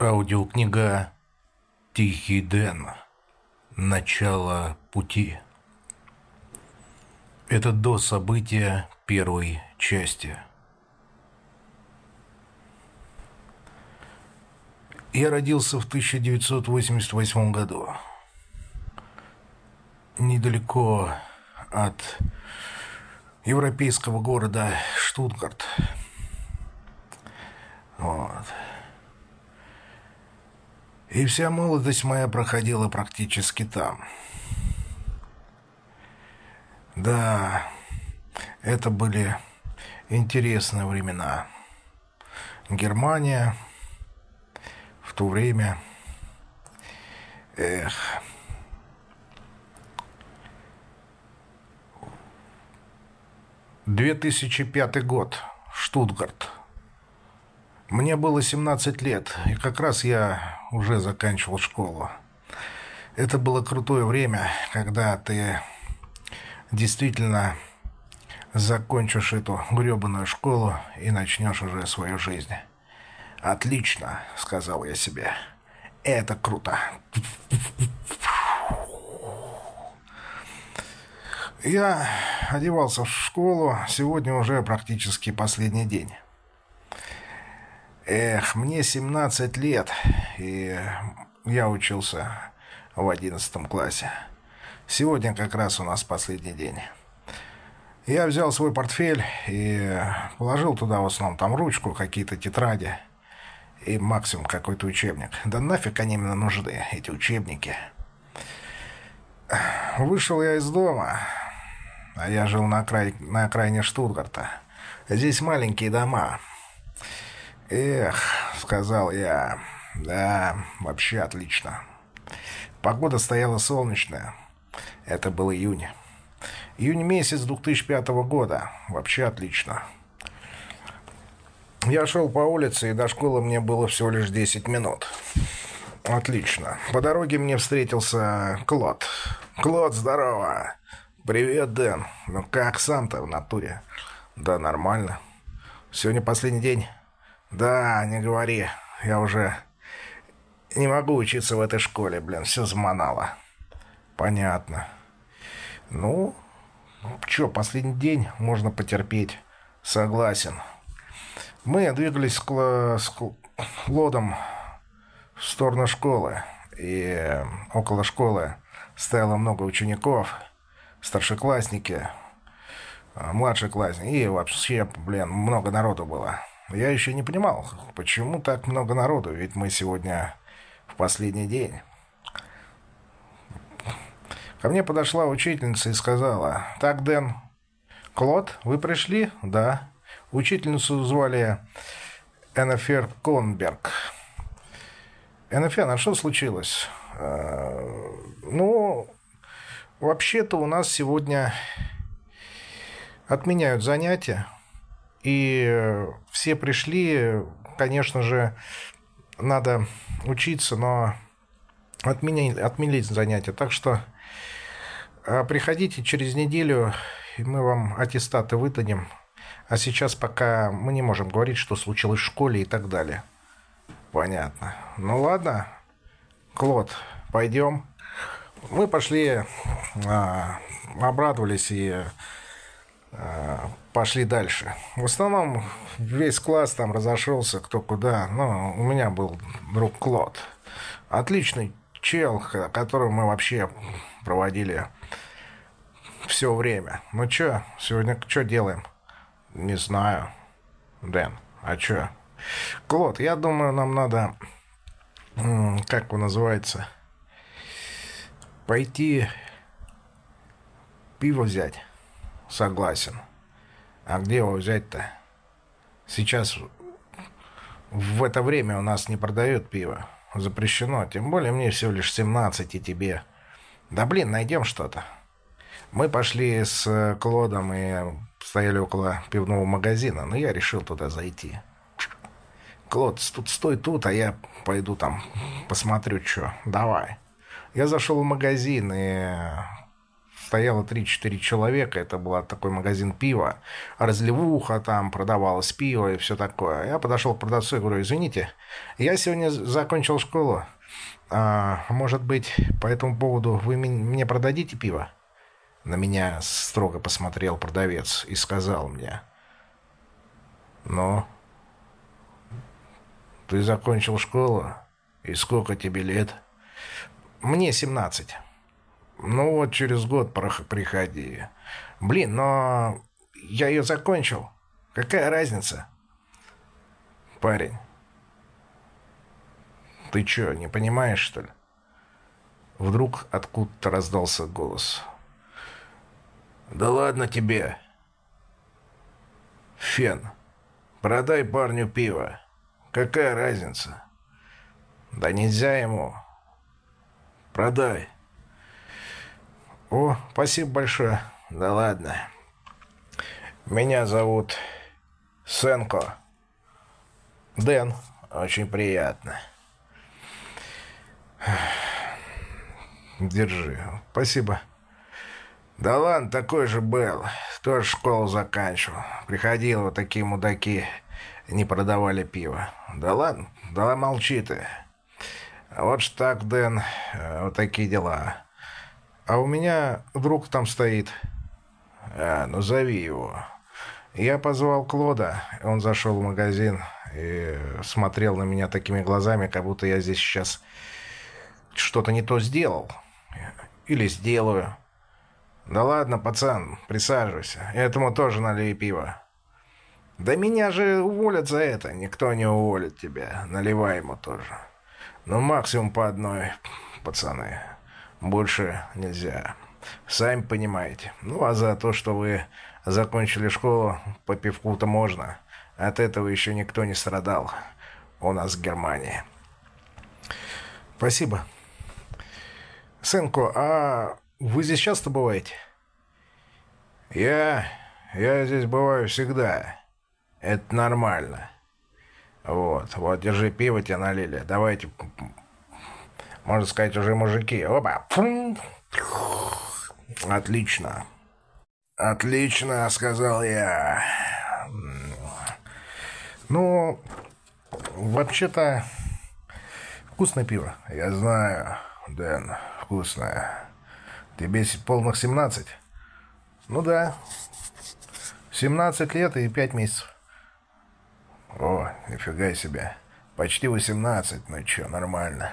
Аудиокнига «Тихий Дэн. Начало пути». Это до события первой части. Я родился в 1988 году. Недалеко от европейского города Штутгарт. Вот. И вся молодость моя проходила практически там. Да, это были интересные времена. Германия в то время... Эх... Две тысячи пятый год. Штутгарт. Мне было 17 лет, и как раз я уже заканчивал школу. Это было крутое время, когда ты действительно закончишь эту гребаную школу и начнешь уже свою жизнь. «Отлично», — сказал я себе. «Это круто». Я одевался в школу, сегодня уже практически последний день. Эх, мне 17 лет, и я учился в 11 классе. Сегодня как раз у нас последний день. Я взял свой портфель и положил туда в основном там ручку, какие-то тетради и максимум какой-то учебник. Да нафиг они мне нужны, эти учебники. Вышел я из дома, а я жил на, окрай... на окраине Штутгарта. Здесь маленькие дома, «Эх», — сказал я, — «да, вообще отлично». Погода стояла солнечная. Это был июнь. Июнь месяц 2005 года. Вообще отлично. Я шел по улице, и до школы мне было всего лишь 10 минут. Отлично. По дороге мне встретился Клод. Клод, здорово. Привет, Дэн. Ну как сам-то в натуре? Да, нормально. Сегодня последний день. Да, не говори. Я уже не могу учиться в этой школе, блин. Все заманало. Понятно. Ну, что, последний день можно потерпеть. Согласен. Мы двигались с, кл... с Клодом в сторону школы. И около школы стояло много учеников, старшеклассники, младшие классники. И вообще, блин, много народу было. Я еще не понимал, почему так много народу, ведь мы сегодня в последний день. Ко мне подошла учительница и сказала, «Так, Дэн, Клод, вы пришли?» «Да». Учительницу звали Эннефер Конберг. Эннефер, а что случилось? «Э, ну, вообще-то у нас сегодня отменяют занятия. И все пришли, конечно же, надо учиться, но отменить, отменить занятия. Так что а, приходите через неделю, и мы вам аттестаты выдадим. А сейчас пока мы не можем говорить, что случилось в школе и так далее. Понятно. Ну ладно, Клод, пойдем. Мы пошли, а, обрадовались и пошли дальше. В основном весь класс там разошелся кто куда. Но у меня был друг Клод. Отличный чел, которого мы вообще проводили все время. Ну что, сегодня что делаем? Не знаю. Дэн, а что? Клод, я думаю, нам надо, как он называется, пойти пиво взять. Согласен. А где его взять-то? Сейчас в это время у нас не продают пиво. Запрещено. Тем более мне всего лишь 17 и тебе. Да блин, найдем что-то. Мы пошли с Клодом и стояли около пивного магазина, но я решил туда зайти. Клод, тут стой тут, а я пойду там посмотрю, что. Давай. Я зашел в магазин и стояло 3-4 человека. Это был такой магазин пива. Разливуха там, продавалось пиво и все такое. Я подошел к продавцу и говорю, извините, я сегодня закончил школу. А, может быть, по этому поводу вы мне продадите пиво? На меня строго посмотрел продавец и сказал мне. «Ну, ты закончил школу? И сколько тебе лет?» «Мне 17». «Ну вот через год приходи». «Блин, но я ее закончил. Какая разница?» «Парень, ты что, не понимаешь, что ли?» Вдруг откуда-то раздался голос. «Да ладно тебе!» «Фен, продай парню пиво. Какая разница?» «Да нельзя ему. Продай». «О, спасибо большое. Да ладно. Меня зовут Сенко. Дэн. Очень приятно». «Держи. Спасибо». Да ладно, такой же был. Тоже школу заканчивал. Приходил, вот такие мудаки не продавали пиво. Да ладно, да молчи ты. Вот ж так, Дэн, э, вот такие дела. А у меня друг там стоит. А, ну зови его. Я позвал Клода, он зашел в магазин и смотрел на меня такими глазами, как будто я здесь сейчас что-то не то сделал. Или сделаю. «Да ладно, пацан, присаживайся. Этому тоже налей пиво». «Да меня же уволят за это. Никто не уволит тебя. Наливай ему тоже. Ну, максимум по одной, пацаны. Больше нельзя. Сами понимаете. Ну, а за то, что вы закончили школу, по пивку-то можно. От этого еще никто не страдал. У нас в Германии». «Спасибо. Сынку, а вы здесь часто бываете? Я... я здесь бываю всегда. Это нормально. Вот, вот, держи пиво тебе налили. Давайте, можно сказать, уже мужики. Опа! Отлично. Отлично, сказал я. Ну, вообще-то, вкусное пиво. Я знаю, Дэн, вкусное. Тебе полных 17? Ну да. 17 лет и 5 месяцев. О, нифига себе. Почти 18. Ну чё, нормально.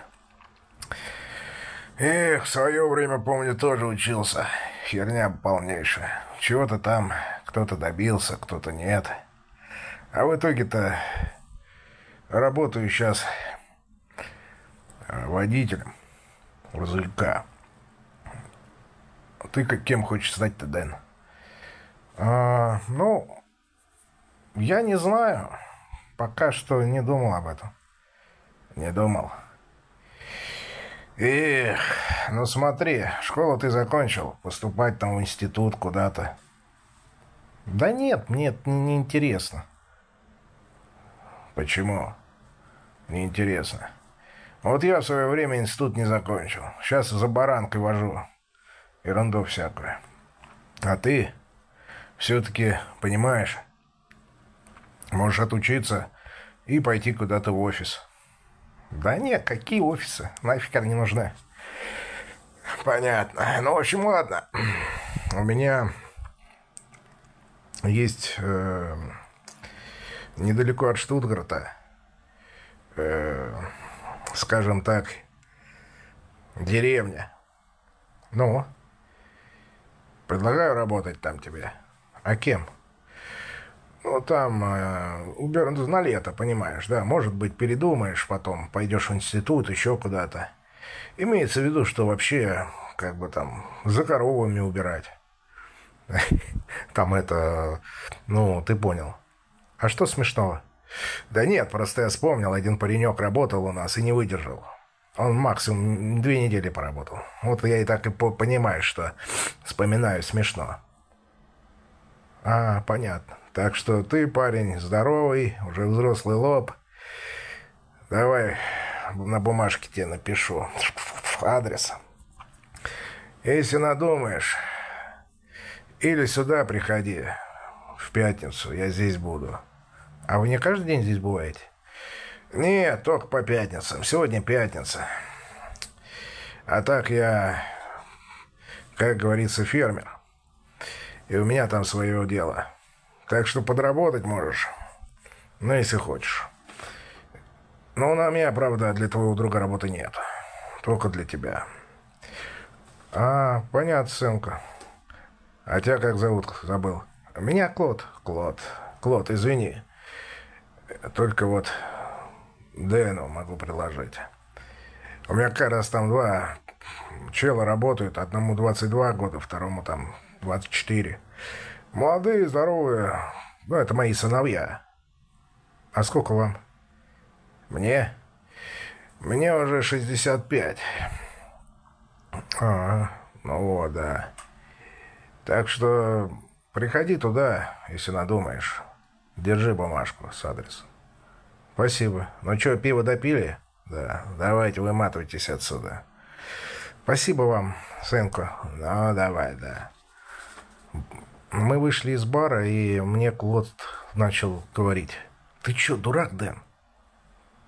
Эх, в свое время, помню, тоже учился. Херня полнейшая. Чего-то там кто-то добился, кто-то нет. А в итоге-то работаю сейчас водителем грузовика. Ты как кем хочешь стать-то, Дэн? А, ну, я не знаю. Пока что не думал об этом. Не думал. Эх, ну смотри, школу ты закончил. Поступать там в институт куда-то. Да нет, мне это не интересно. Почему? Неинтересно. Вот я в свое время институт не закончил. Сейчас за баранкой вожу ерунду всякую. А ты все-таки понимаешь, можешь отучиться и пойти куда-то в офис. Да нет, какие офисы? Нафиг они нужны. Понятно. Ну, в общем, ладно. У меня есть э, недалеко от Штутгарта, э, скажем так, деревня. Ну, Предлагаю работать там тебе. А кем? Ну, там, э, убер... на лето, понимаешь, да. Может быть, передумаешь потом, пойдешь в институт, еще куда-то. Имеется в виду, что вообще, как бы там, за коровами убирать. Там это... Ну, ты понял. А что смешного? Да нет, просто я вспомнил, один паренек работал у нас и не выдержал. Он максимум две недели поработал. Вот я и так и понимаю, что вспоминаю смешно. А, понятно. Так что ты, парень, здоровый, уже взрослый лоб. Давай на бумажке тебе напишу адрес. Если надумаешь, Или сюда приходи в пятницу, я здесь буду. А вы не каждый день здесь бываете? Нет, только по пятницам. Сегодня пятница. А так я, как говорится, фермер. И у меня там свое дело. Так что подработать можешь. Ну, если хочешь. Но у меня, правда, для твоего друга работы нет. Только для тебя. А, понятно, сынка. А тебя как зовут? Забыл. Меня Клод. Клод. Клод, извини. Только вот Дэну могу приложить. У меня как раз там два чела работают. Одному 22 года, второму там 24. Молодые, здоровые. Ну, это мои сыновья. А сколько вам? Мне? Мне уже 65. А, ну вот, да. Так что приходи туда, если надумаешь. Держи бумажку с адресом. Спасибо. Ну что, пиво допили? Да. Давайте, выматывайтесь отсюда. Спасибо вам, сынку. Ну, давай, да. Мы вышли из бара, и мне Клод начал говорить. Ты чё, дурак, Дэн?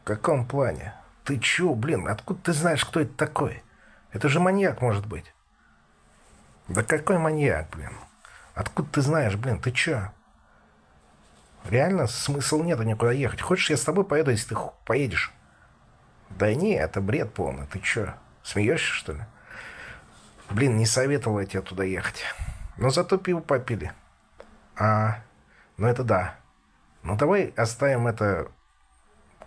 В каком плане? Ты чё, блин, откуда ты знаешь, кто это такой? Это же маньяк, может быть. Да какой маньяк, блин? Откуда ты знаешь, блин, ты чё? Реально смысл нету никуда ехать. Хочешь, я с тобой поеду, если ты поедешь? Да не, это бред полный. Ты чё, смеешься, что ли? Блин, не советовал я тебе туда ехать. Но зато пиво попили. А, ну это да. Ну давай оставим это,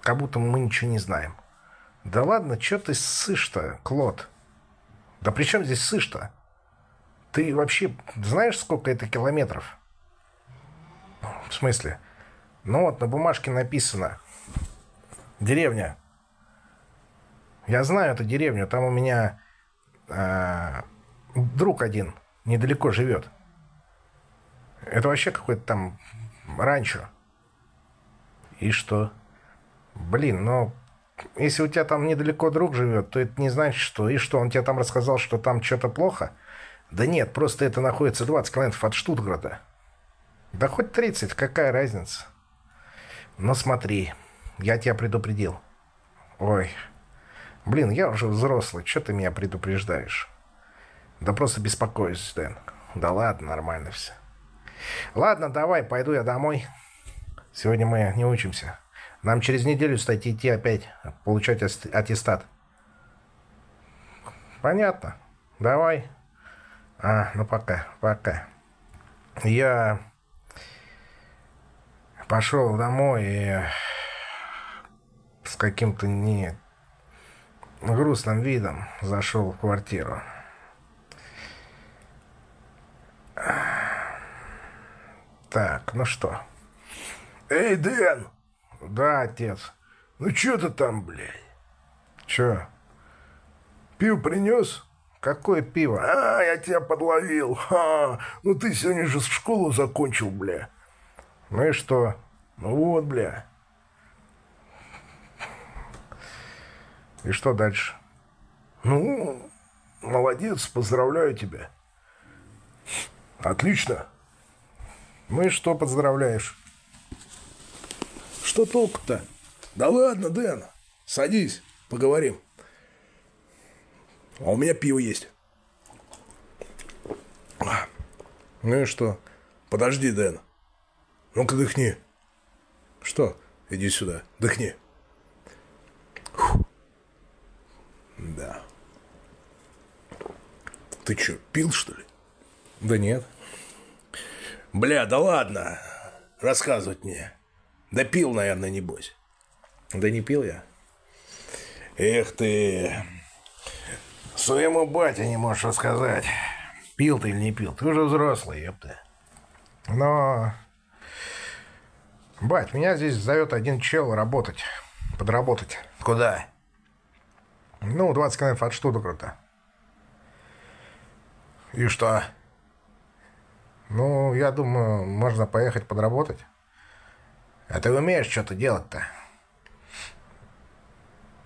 как будто мы ничего не знаем. Да ладно, чё ты ссышь-то, Клод? Да при чем здесь ссышь-то? Ты вообще знаешь, сколько это километров? В смысле? Ну вот, на бумажке написано. Деревня. Я знаю эту деревню. Там у меня э, друг один недалеко живет. Это вообще какой-то там ранчо. И что? Блин, но если у тебя там недалеко друг живет, то это не значит, что... И что, он тебе там рассказал, что там что-то плохо? Да нет, просто это находится 20 километров от Штутгарта. Да хоть 30, какая разница? Но смотри, я тебя предупредил. Ой, блин, я уже взрослый, что ты меня предупреждаешь? Да просто беспокоюсь, Дэн. Да ладно, нормально все. Ладно, давай, пойду я домой. Сегодня мы не учимся. Нам через неделю, кстати, идти опять получать аттестат. Понятно. Давай. А, ну пока, пока. Я пошел домой и с каким-то не грустным видом зашел в квартиру. Так, ну что? Эй, Дэн! Да, отец. Ну что ты там, блядь? Че? Пиво принес? Какое пиво? А, я тебя подловил. Ха. Ну ты сегодня же школу закончил, бля. Ну и что? Ну вот, бля. И что дальше? Ну, молодец, поздравляю тебя. Отлично. Ну и что поздравляешь? Что толку-то? Да ладно, Дэн, садись, поговорим. А у меня пиво есть. Ну и что? Подожди, Дэн. Ну-ка дыхни. Что? Иди сюда, дыхни. Фу. Да. Ты что, пил, что ли? Да нет. Бля, да ладно. Рассказывать мне. Да пил, наверное, небось. Да не пил я. Эх ты. Своему бате не можешь рассказать, пил ты или не пил. Ты уже взрослый, ёпта. Но... Бать, меня здесь зовет один чел работать. Подработать. Куда? Ну, 20 километров от Штутгарта. И что? Ну, я думаю, можно поехать подработать. А ты умеешь что-то делать-то?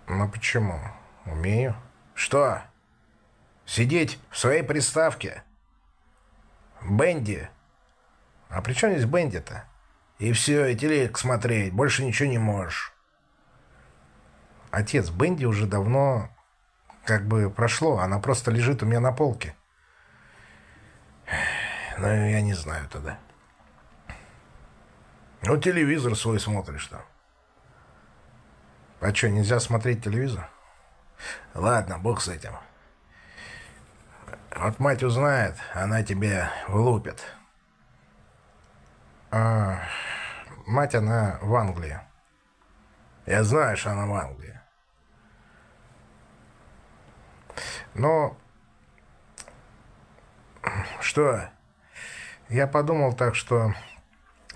Ну почему? Умею. Что? Сидеть в своей приставке? Бенди. А при чем здесь Бенди-то? И все, и телек смотреть, больше ничего не можешь. Отец, Бенди уже давно как бы прошло, она просто лежит у меня на полке. Ну, я не знаю тогда. Ну, телевизор свой смотришь там. А что, нельзя смотреть телевизор? Ладно, бог с этим. Вот мать узнает, она тебе влупит. А, мать, она в Англии. Я знаю, что она в Англии. Но... Что? Я подумал так, что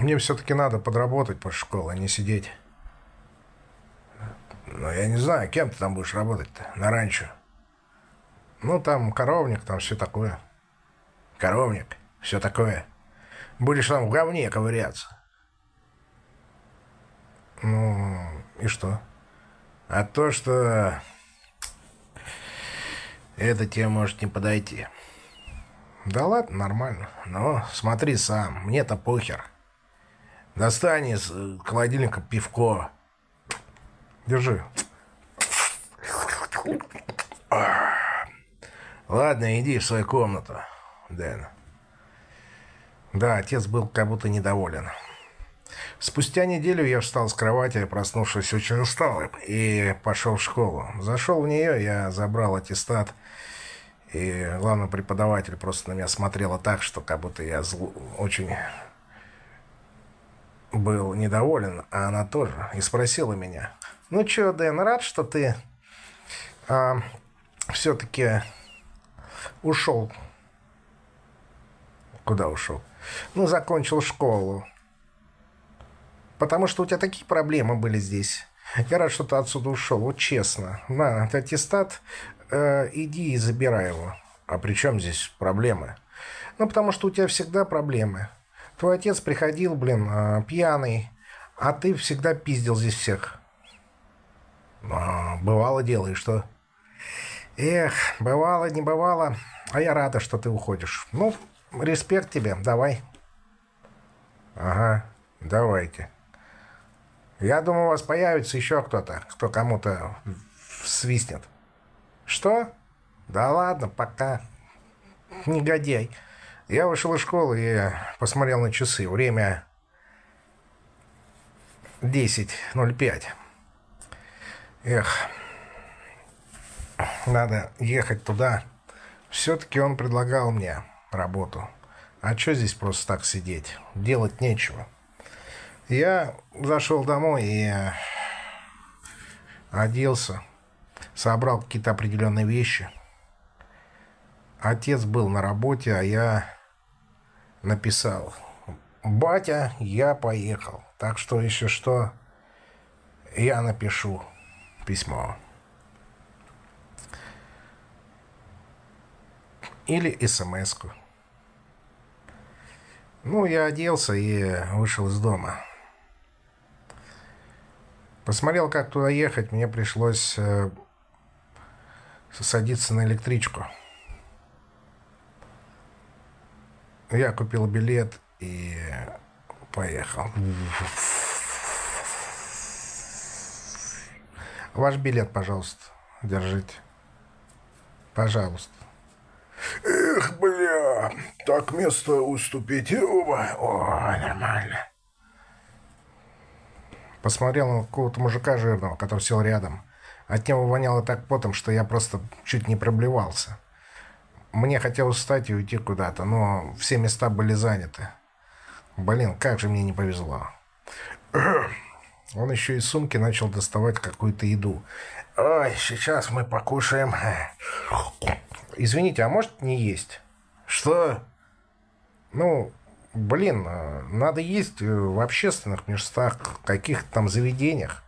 мне все-таки надо подработать после школы, а не сидеть. Но я не знаю, кем ты там будешь работать-то на ранчо. Ну, там коровник, там все такое. Коровник, все такое. Будешь там в говне ковыряться. Ну, и что? А то, что это тебе может не подойти. Да ладно, нормально. Но смотри сам, мне-то похер. Достань из э, холодильника пивко. Держи. Ладно, иди в свою комнату, Дэн. Да, отец был как будто недоволен. Спустя неделю я встал с кровати, проснувшись очень усталым, и пошел в школу. Зашел в нее, я забрал аттестат, и главный преподаватель просто на меня смотрела так, что как будто я зл... очень был недоволен, а она тоже, и спросила меня, «Ну что, Дэн, рад, что ты а, все-таки ушел?» «Куда ушел?» «Ну, закончил школу. Потому что у тебя такие проблемы были здесь. Я рад, что ты отсюда ушел, вот честно. На, аттестат, э, иди и забирай его. А при чем здесь проблемы? Ну, потому что у тебя всегда проблемы. Твой отец приходил, блин, э, пьяный, а ты всегда пиздил здесь всех. А, бывало дело, и что? Эх, бывало, не бывало. А я рада, что ты уходишь. Ну, респект тебе, давай. Ага, давайте. Я думаю, у вас появится еще кто-то, кто кому-то свистнет. Что? Да ладно, пока. Негодяй. Я вышел из школы и посмотрел на часы. Время 10.05. Эх, надо ехать туда. Все-таки он предлагал мне работу. А что здесь просто так сидеть? Делать нечего. Я зашел домой и оделся, собрал какие-то определенные вещи. Отец был на работе, а я написал. «Батя, я поехал. Так что, еще что, я напишу письмо». Или смс-ку. Ну, я оделся и вышел из дома. Посмотрел, как туда ехать, мне пришлось э, садиться на электричку. Я купил билет и поехал. Ваш билет, пожалуйста, держите. Пожалуйста. Эх, бля, так место уступить. О, нормально. Посмотрел на какого-то мужика жирного, который сел рядом. От него воняло так потом, что я просто чуть не проблевался. Мне хотелось встать и уйти куда-то, но все места были заняты. Блин, как же мне не повезло. Он еще из сумки начал доставать какую-то еду. «Ой, сейчас мы покушаем». «Извините, а может не есть?» «Что?» «Ну, Блин, а, надо есть э, в общественных местах, каких-то там заведениях.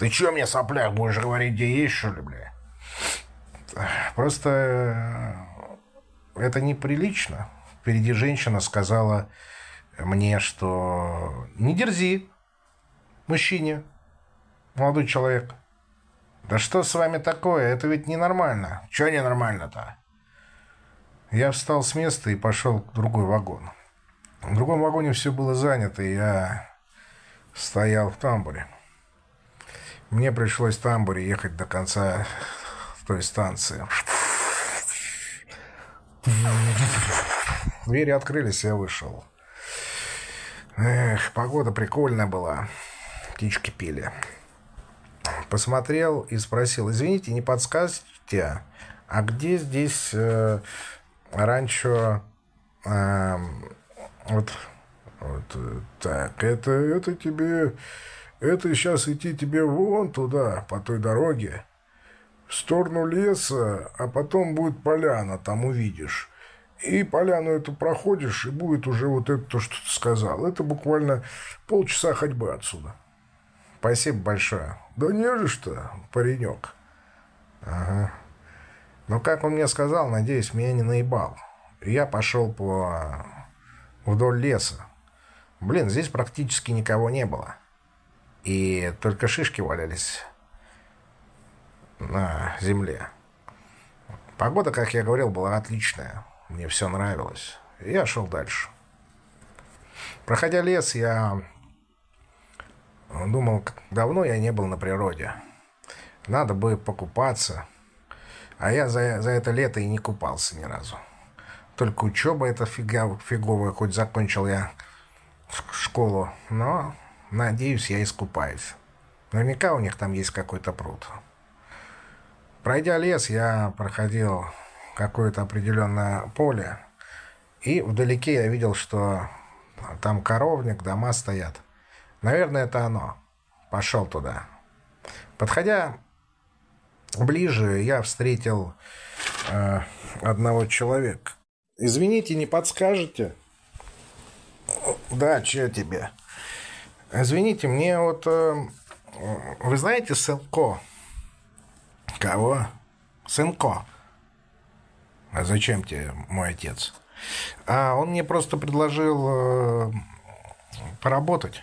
Ты что мне, сопляк, будешь говорить, где есть, что ли, бля? Просто э, это неприлично. Впереди женщина сказала мне, что не дерзи мужчине, молодой человек. Да что с вами такое? Это ведь ненормально. Что ненормально-то? Я встал с места и пошел в другой вагон. В другом вагоне все было занято, и я стоял в тамбуре. Мне пришлось в тамбуре ехать до конца той станции. Двери открылись, я вышел. Эх, погода прикольная была. Птички пели. Посмотрел и спросил, извините, не подскажете, а где здесь э, раньше э, вот, вот так, это, это тебе, это сейчас идти тебе вон туда, по той дороге, в сторону леса, а потом будет поляна, там увидишь. И поляну эту проходишь, и будет уже вот это то, что ты сказал. Это буквально полчаса ходьбы отсюда. Спасибо большое. Да не же что, паренек. Ага. Но как он мне сказал, надеюсь, меня не наебал. Я пошел по вдоль леса. Блин, здесь практически никого не было. И только шишки валялись на земле. Погода, как я говорил, была отличная. Мне все нравилось. Я шел дальше. Проходя лес, я думал, давно я не был на природе. Надо бы покупаться. А я за, за это лето и не купался ни разу. Только учеба эта фига, фиговая, хоть закончил я школу. Но, надеюсь, я искупаюсь. Наверняка у них там есть какой-то пруд. Пройдя лес, я проходил какое-то определенное поле, и вдалеке я видел, что там коровник, дома стоят. Наверное, это оно. Пошел туда. Подходя ближе, я встретил э, одного человека. Извините, не подскажете? Да, что тебе? Извините, мне вот... Э, вы знаете Сынко? Кого? Сынко. А зачем тебе мой отец? А он мне просто предложил э, поработать.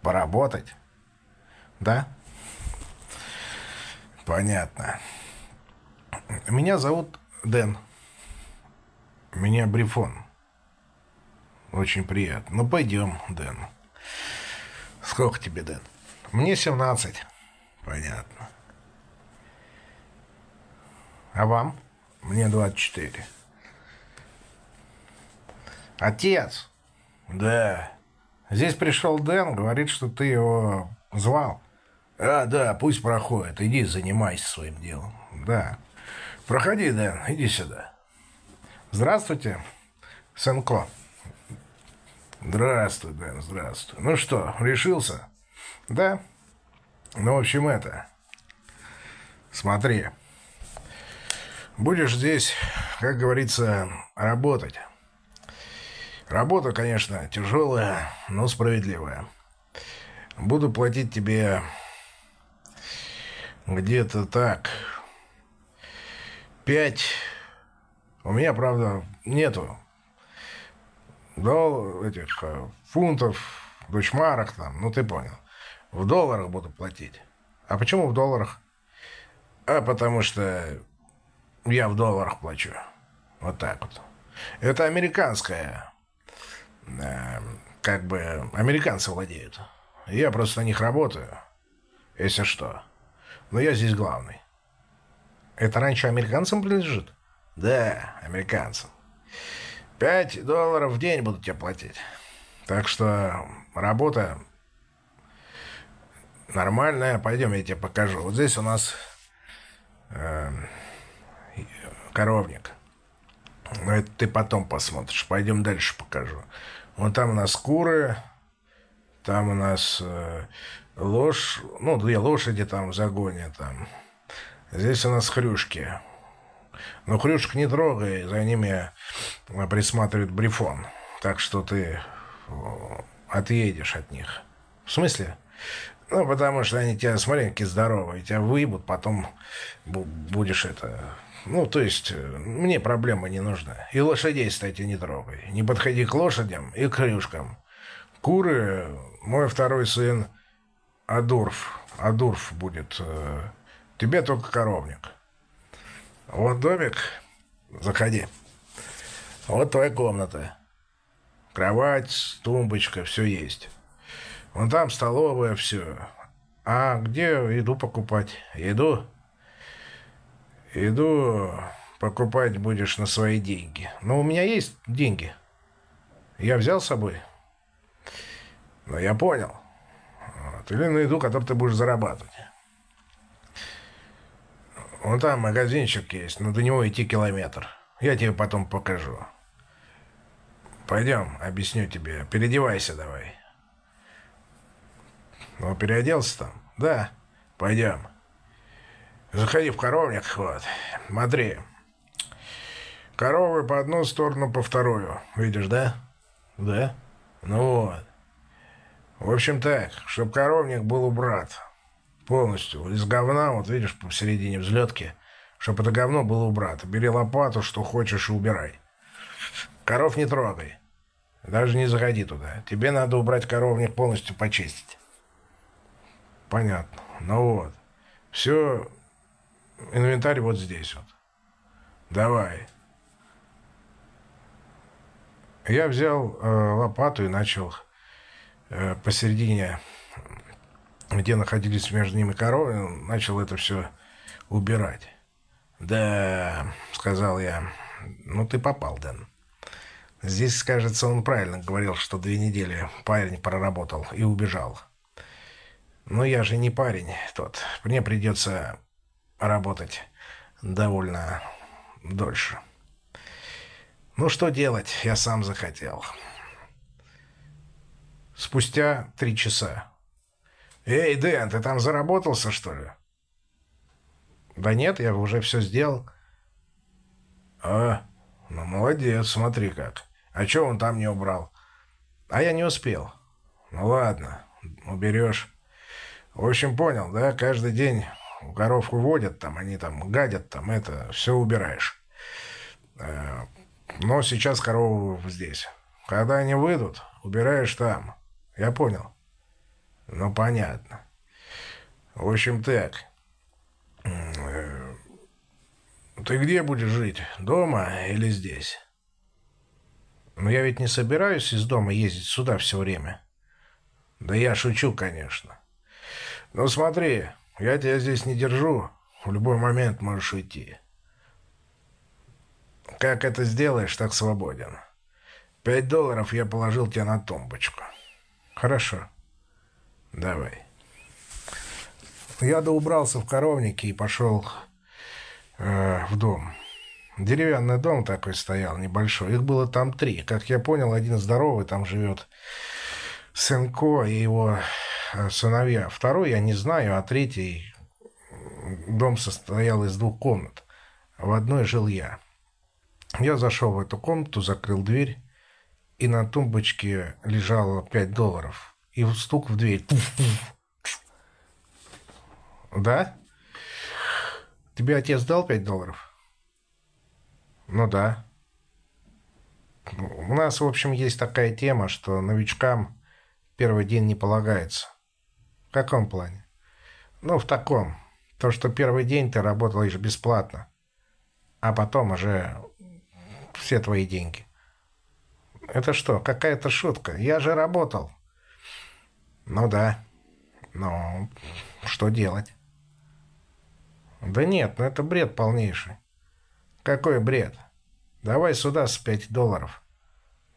Поработать? Да? Понятно. Меня зовут Дэн. Меня Брифон. Очень приятно. Ну, пойдем, Дэн. Сколько тебе, Дэн? Мне 17. Понятно. А вам? Мне 24. Отец! Да. Здесь пришел Дэн, говорит, что ты его звал. А, да, пусть проходит. Иди занимайся своим делом. Да. Проходи, Дэн, иди сюда. Здравствуйте, Сенко. Здравствуй, Дэн, здравствуй. Ну что, решился? Да. Ну, в общем, это... Смотри. Будешь здесь, как говорится, работать. Работа, конечно, тяжелая, но справедливая. Буду платить тебе где-то так. Пять. У меня, правда, нету дол этих э, фунтов, дучмарок там, ну ты понял. В долларах буду платить. А почему в долларах? А потому что я в долларах плачу. Вот так вот. Это американская. Э, как бы американцы владеют. Я просто на них работаю. Если что. Но я здесь главный. Это раньше американцам принадлежит? Да, американцам. Пять долларов в день буду тебе платить. Так что работа нормальная. Пойдем, я тебе покажу. Вот здесь у нас э, коровник. Но это ты потом посмотришь. Пойдем дальше покажу. Вот там у нас куры, там у нас э, ложь, ну, две лошади там в загоне там. Здесь у нас хрюшки. Но хрюшек не трогай, за ними присматривает брифон. Так что ты отъедешь от них. В смысле? Ну, потому что они тебя, смотри, какие здоровые, тебя выебут, потом будешь это ну, то есть, э, мне проблемы не нужны. И лошадей, кстати, не трогай. Не подходи к лошадям и к крюшкам. Куры, мой второй сын Адурф. Адурф будет. Э, тебе только коровник. Вот домик. Заходи. Вот твоя комната. Кровать, тумбочка, все есть. Вон там столовая, все. А где еду покупать? Еду? Еду покупать будешь на свои деньги. Но у меня есть деньги. Я взял с собой. Но я понял. Вот. Или на еду, которую ты будешь зарабатывать. Вон там магазинчик есть, но до него идти километр. Я тебе потом покажу. Пойдем, объясню тебе. Переодевайся давай. Ну, переоделся там? Да. Пойдем. Заходи в коровник, вот. Смотри. Коровы по одну сторону, по вторую. Видишь, да? Да. Ну вот. В общем так, чтоб коровник был убрат. Полностью. Из говна, вот видишь, посередине взлетки. Чтоб это говно было убрато. Бери лопату, что хочешь, и убирай. Коров не трогай. Даже не заходи туда. Тебе надо убрать коровник полностью почистить. Понятно. Ну вот. Все. Инвентарь вот здесь вот. Давай. Я взял э, лопату и начал э, посередине, где находились между ними коровы, начал это все убирать. «Да», — сказал я, — «ну ты попал, Дэн». Здесь, кажется, он правильно говорил, что две недели парень проработал и убежал. Но я же не парень тот. Мне придется работать довольно дольше. Ну, что делать, я сам захотел. Спустя три часа. «Эй, Дэн, ты там заработался, что ли?» «Да нет, я уже все сделал». «А, ну молодец, смотри как. А что он там не убрал?» «А я не успел». «Ну ладно, уберешь». В общем, понял, да? Каждый день коровку водят там, они там гадят там, это, все убираешь. Э, но сейчас коровы здесь. Когда они выйдут, убираешь там. Я понял? Ну, понятно. В общем, так. Э, ты где будешь жить? Дома или здесь? Но я ведь не собираюсь из дома ездить сюда все время. Да я шучу, конечно. Ну смотри, я тебя здесь не держу. В любой момент можешь уйти. Как это сделаешь, так свободен. Пять долларов я положил тебе на тумбочку. Хорошо. Давай. Я доубрался в коровнике и пошел э, в дом. Деревянный дом такой стоял, небольшой. Их было там три. Как я понял, один здоровый там живет. Сынко и его Э, сыновья. Второй я не знаю, а третий дом состоял из двух комнат. В одной жил я. Я зашел в эту комнату, закрыл дверь, и на тумбочке лежало 5 долларов. И стук в дверь. Да? Тебе отец дал 5 долларов? Ну да. У нас, в общем, есть такая тема, что новичкам первый день не полагается. В каком плане? Ну, в таком. То, что первый день ты работал лишь бесплатно, а потом уже все твои деньги. Это что, какая-то шутка? Я же работал. Ну да. Ну, что делать? Да нет, ну это бред полнейший. Какой бред? Давай сюда с пять долларов.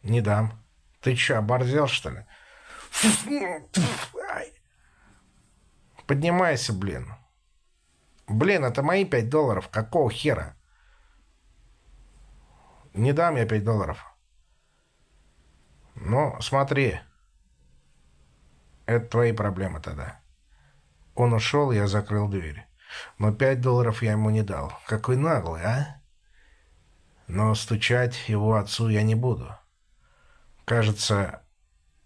Не дам. Ты что, оборзел, что ли? Поднимайся, блин. Блин, это мои 5 долларов. Какого хера? Не дам я 5 долларов. Ну, смотри. Это твои проблемы тогда. Он ушел, я закрыл дверь. Но 5 долларов я ему не дал. Какой наглый, а? Но стучать его отцу я не буду. Кажется,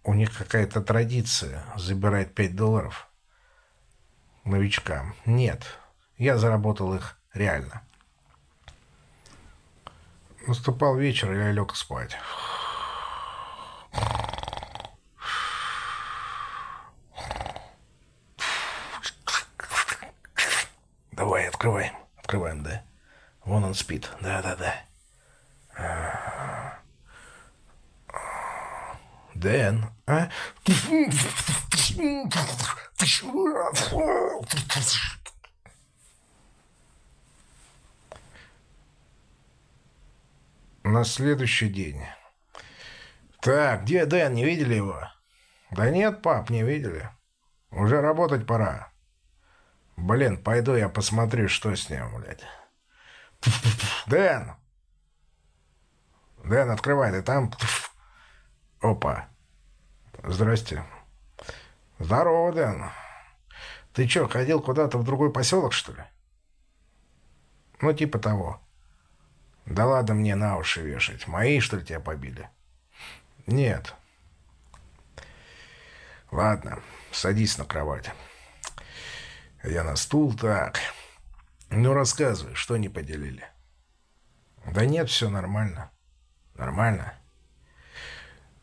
у них какая-то традиция забирать 5 долларов новичкам. Нет, я заработал их реально. Наступал вечер, я лег спать. Давай, открываем. Открываем, да. Вон он спит. Да-да-да. Дэн, а? На следующий день. Так, где Дэн? Не видели его? Да нет, пап, не видели. Уже работать пора. Блин, пойду я посмотрю, что с ним, блядь. Дэн! Дэн, открывай, ты там? Опа. Здрасте. Здорово, Дэн. Ты что, ходил куда-то в другой поселок, что ли? Ну, типа того. Да ладно мне на уши вешать. Мои, что ли, тебя побили? Нет. Ладно, садись на кровать. Я на стул, так. Ну, рассказывай, что не поделили? Да нет, все нормально. Нормально.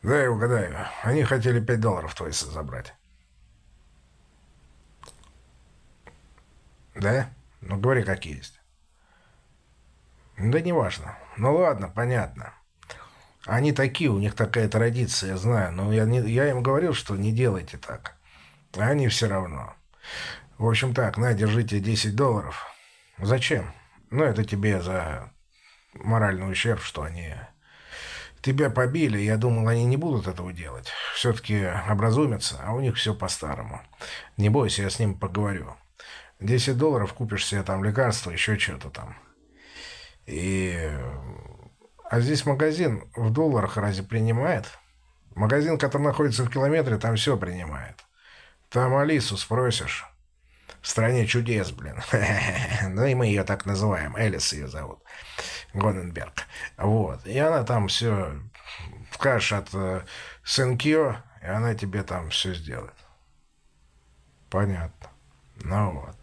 Дай угадаю. Они хотели пять долларов твои забрать. Да? Ну, говори, как есть. Да неважно. Ну, ладно, понятно. Они такие, у них такая традиция, я знаю. Но я, не, я им говорил, что не делайте так. Они все равно. В общем так, на, держите 10 долларов. Зачем? Ну, это тебе за моральный ущерб, что они тебя побили. Я думал, они не будут этого делать. Все-таки образумятся, а у них все по-старому. Не бойся, я с ним поговорю. 10 долларов купишь себе там лекарства, еще что-то там. И... А здесь магазин в долларах разве принимает? Магазин, который находится в километре, там все принимает. Там Алису спросишь. В стране чудес, блин. ну и мы ее так называем. Элис ее зовут. Гоненберг. Вот. И она там все скажешь от э, Сенкио, и она тебе там все сделает. Понятно. Ну вот.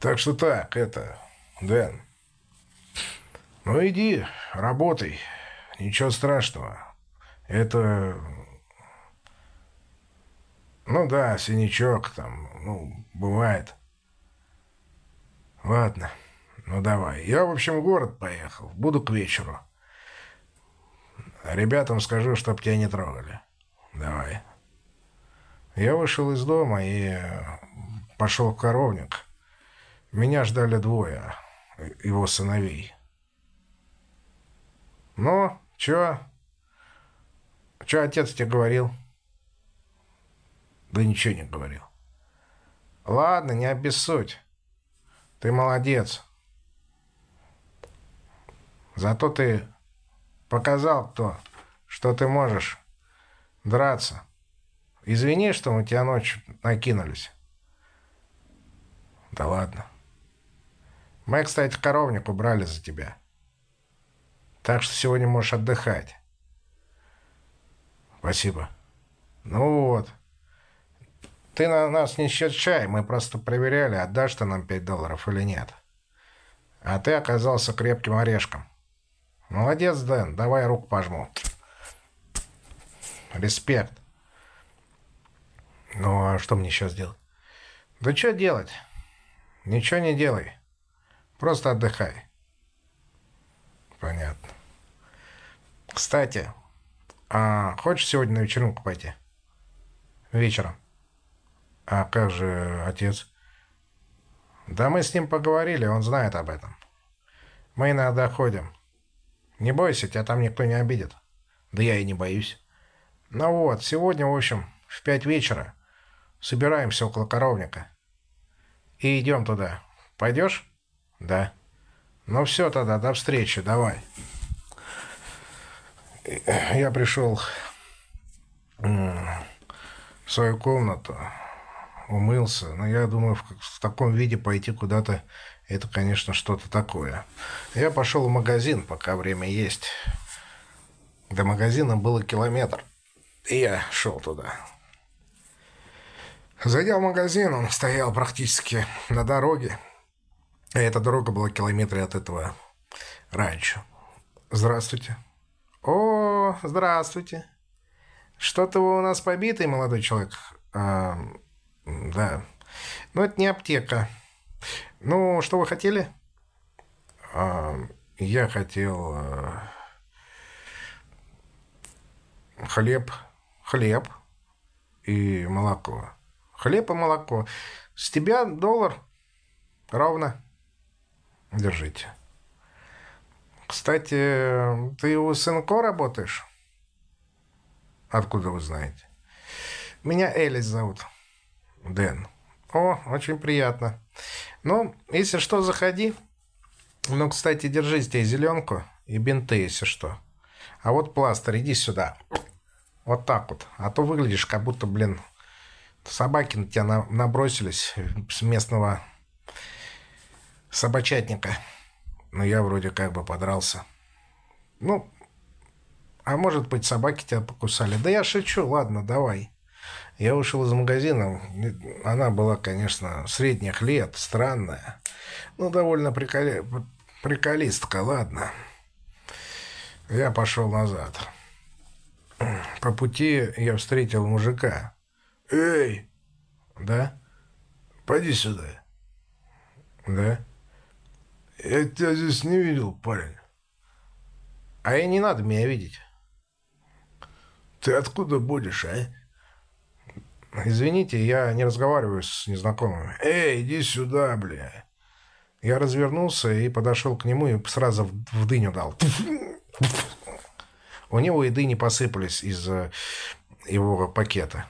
Так что так, это, Дэн. Ну иди, работай. Ничего страшного. Это... Ну да, синячок там, ну, бывает. Ладно. Ну, давай. Я, в общем, в город поехал. Буду к вечеру. Ребятам скажу, чтоб тебя не трогали. Давай. Я вышел из дома и пошел в коровник. Меня ждали двое, его сыновей. «Ну, чё? Чё отец тебе говорил?» «Да ничего не говорил». «Ладно, не обессудь. Ты молодец. Зато ты показал то, что ты можешь драться. Извини, что мы тебя ночью накинулись. Да ладно. Мы, кстати, коровник убрали за тебя. Так что сегодня можешь отдыхать. Спасибо. Ну вот. Ты на нас не счет мы просто проверяли, отдашь ты нам 5 долларов или нет. А ты оказался крепким орешком. Молодец, Дэн, давай руку пожму. Респект. Ну, а что мне сейчас делать? Да что делать? Ничего не делай. Просто отдыхай. Понятно. Кстати, а хочешь сегодня на вечеринку пойти? Вечером. А как же отец? Да мы с ним поговорили, он знает об этом. Мы иногда ходим. Не бойся, тебя там никто не обидит. Да я и не боюсь. Ну вот, сегодня, в общем, в пять вечера собираемся около коровника. И идем туда. Пойдешь? Да. Ну все тогда, до встречи, давай. Я пришел в свою комнату, умылся. Но я думаю, в, в таком виде пойти куда-то это, конечно, что-то такое. Я пошел в магазин, пока время есть. До магазина было километр. И я шел туда. Зайдя в магазин, он стоял практически на дороге. И эта дорога была километре от этого раньше. Здравствуйте. О, здравствуйте. Что-то вы у нас побитый, молодой человек. Да. Но это не аптека. Ну, что вы хотели? А, я хотел... А, хлеб, хлеб и молоко. Хлеб и молоко. С тебя доллар ровно. Держите. Кстати, ты у СНКО работаешь? Откуда вы знаете? Меня Элис зовут. Дэн. О, очень приятно. Ну, если что, заходи. Ну, кстати, держи здесь зеленку и бинты, если что. А вот пластырь, иди сюда. Вот так вот. А то выглядишь, как будто, блин, собаки на тебя набросились с местного собачатника. Но я вроде как бы подрался. Ну, а может быть, собаки тебя покусали. Да я шучу, ладно, давай. Я вышел из магазина. Она была, конечно, средних лет, странная. Ну, довольно приколи... приколистка, ладно. Я пошел назад. По пути я встретил мужика. «Эй!» «Да?» «Пойди сюда». «Да?» «Я тебя здесь не видел, парень». «А и не надо меня видеть». «Ты откуда будешь, а?» «Извините, я не разговариваю с незнакомыми». «Эй, иди сюда, бля». Я развернулся и подошел к нему и сразу в дыню дал. У него и дыни посыпались из его пакета.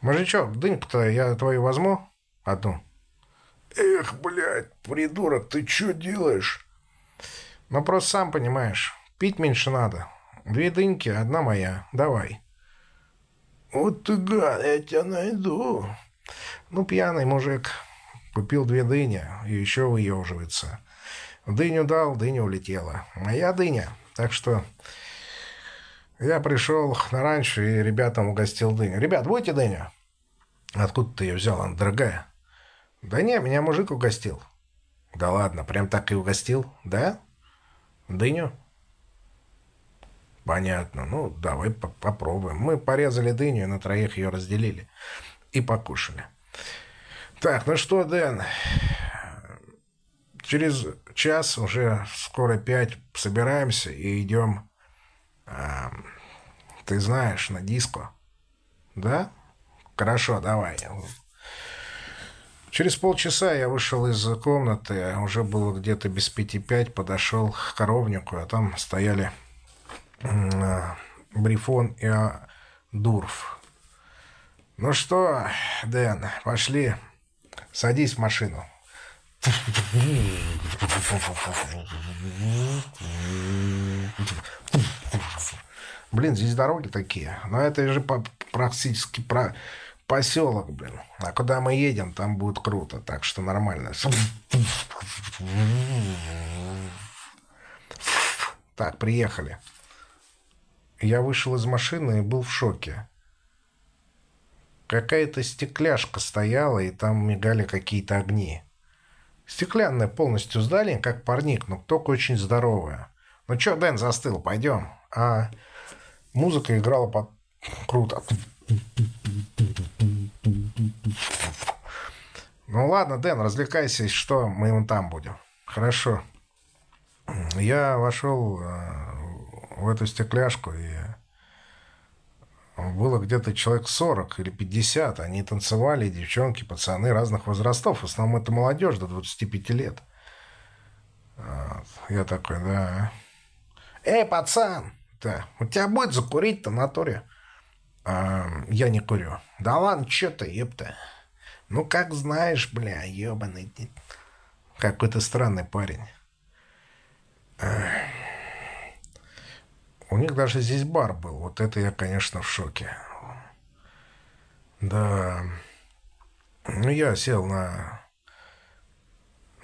«Мужичок, дыньку-то я твою возьму одну?» «Эх, блядь, придурок, ты что делаешь?» «Ну, просто сам понимаешь, пить меньше надо. Две дыньки, одна моя. Давай». «Вот ты гад, я тебя найду». «Ну, пьяный мужик. Купил две дыни и еще выеживается. Дыню дал, дыня улетела. Моя дыня. Так что я пришел на раньше и ребятам угостил дыню. «Ребят, будете дыню?» «Откуда ты ее взял? Она дорогая». «Да не, меня мужик угостил». «Да ладно, прям так и угостил? Да? Дыню?» «Понятно. Ну, давай попробуем». Мы порезали дыню на троих ее разделили. И покушали. Так, ну что, Дэн, через час, уже скоро пять, собираемся и идем, э, ты знаешь, на диско. Да? Хорошо, давай. Через полчаса я вышел из комнаты, уже было где-то без пяти пять, подошел к коровнику, а там стояли Брифон и Дурф. Ну что, Дэн, пошли. Садись в машину. Блин, здесь дороги такие. Но это же практически про поселок, блин. А куда мы едем, там будет круто. Так что нормально. Так, приехали. Я вышел из машины и был в шоке. Какая-то стекляшка стояла, и там мигали какие-то огни. Стеклянное полностью здание, как парник, но только очень здоровое. Ну чё, Дэн, застыл, пойдем. А музыка играла под... круто. Ну ладно, Дэн, развлекайся, что мы вон там будем. Хорошо. Я вошел э, в эту стекляшку и было где-то человек 40 или 50. Они танцевали, девчонки, пацаны разных возрастов. В основном это молодежь до 25 лет. Я такой, да. Эй, пацан, да, у тебя будет закурить-то в натуре? А, я не курю. Да ладно, что ты, епта. Ну, как знаешь, бля, ебаный. Какой-то странный парень. У них даже здесь бар был. Вот это я, конечно, в шоке. Да. Ну, я сел на,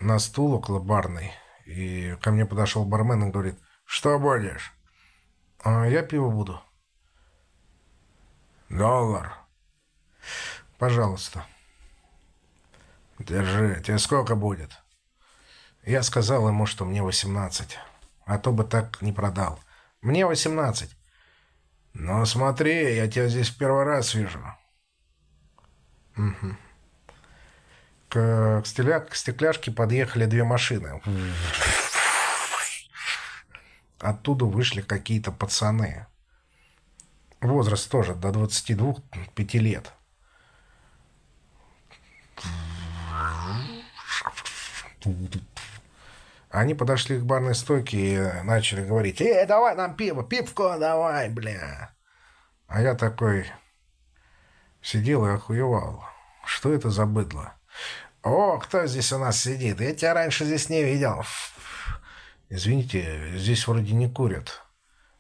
на стул около барной. И ко мне подошел бармен и говорит, что будешь? А я пиво буду. Доллар. Пожалуйста. Держи. Тебе сколько будет? Я сказал ему, что мне 18. А то бы так не продал. Мне 18. Но смотри, я тебя здесь в первый раз вижу. Угу. К, к, к стекляшке подъехали две машины. Оттуда вышли какие-то пацаны. Возраст тоже до 22-5 лет. Они подошли к барной стойке и начали говорить, «Эй, давай нам пиво, пивко давай, бля!» А я такой сидел и охуевал. Что это за быдло? «О, кто здесь у нас сидит? Я тебя раньше здесь не видел». «Извините, здесь вроде не курят».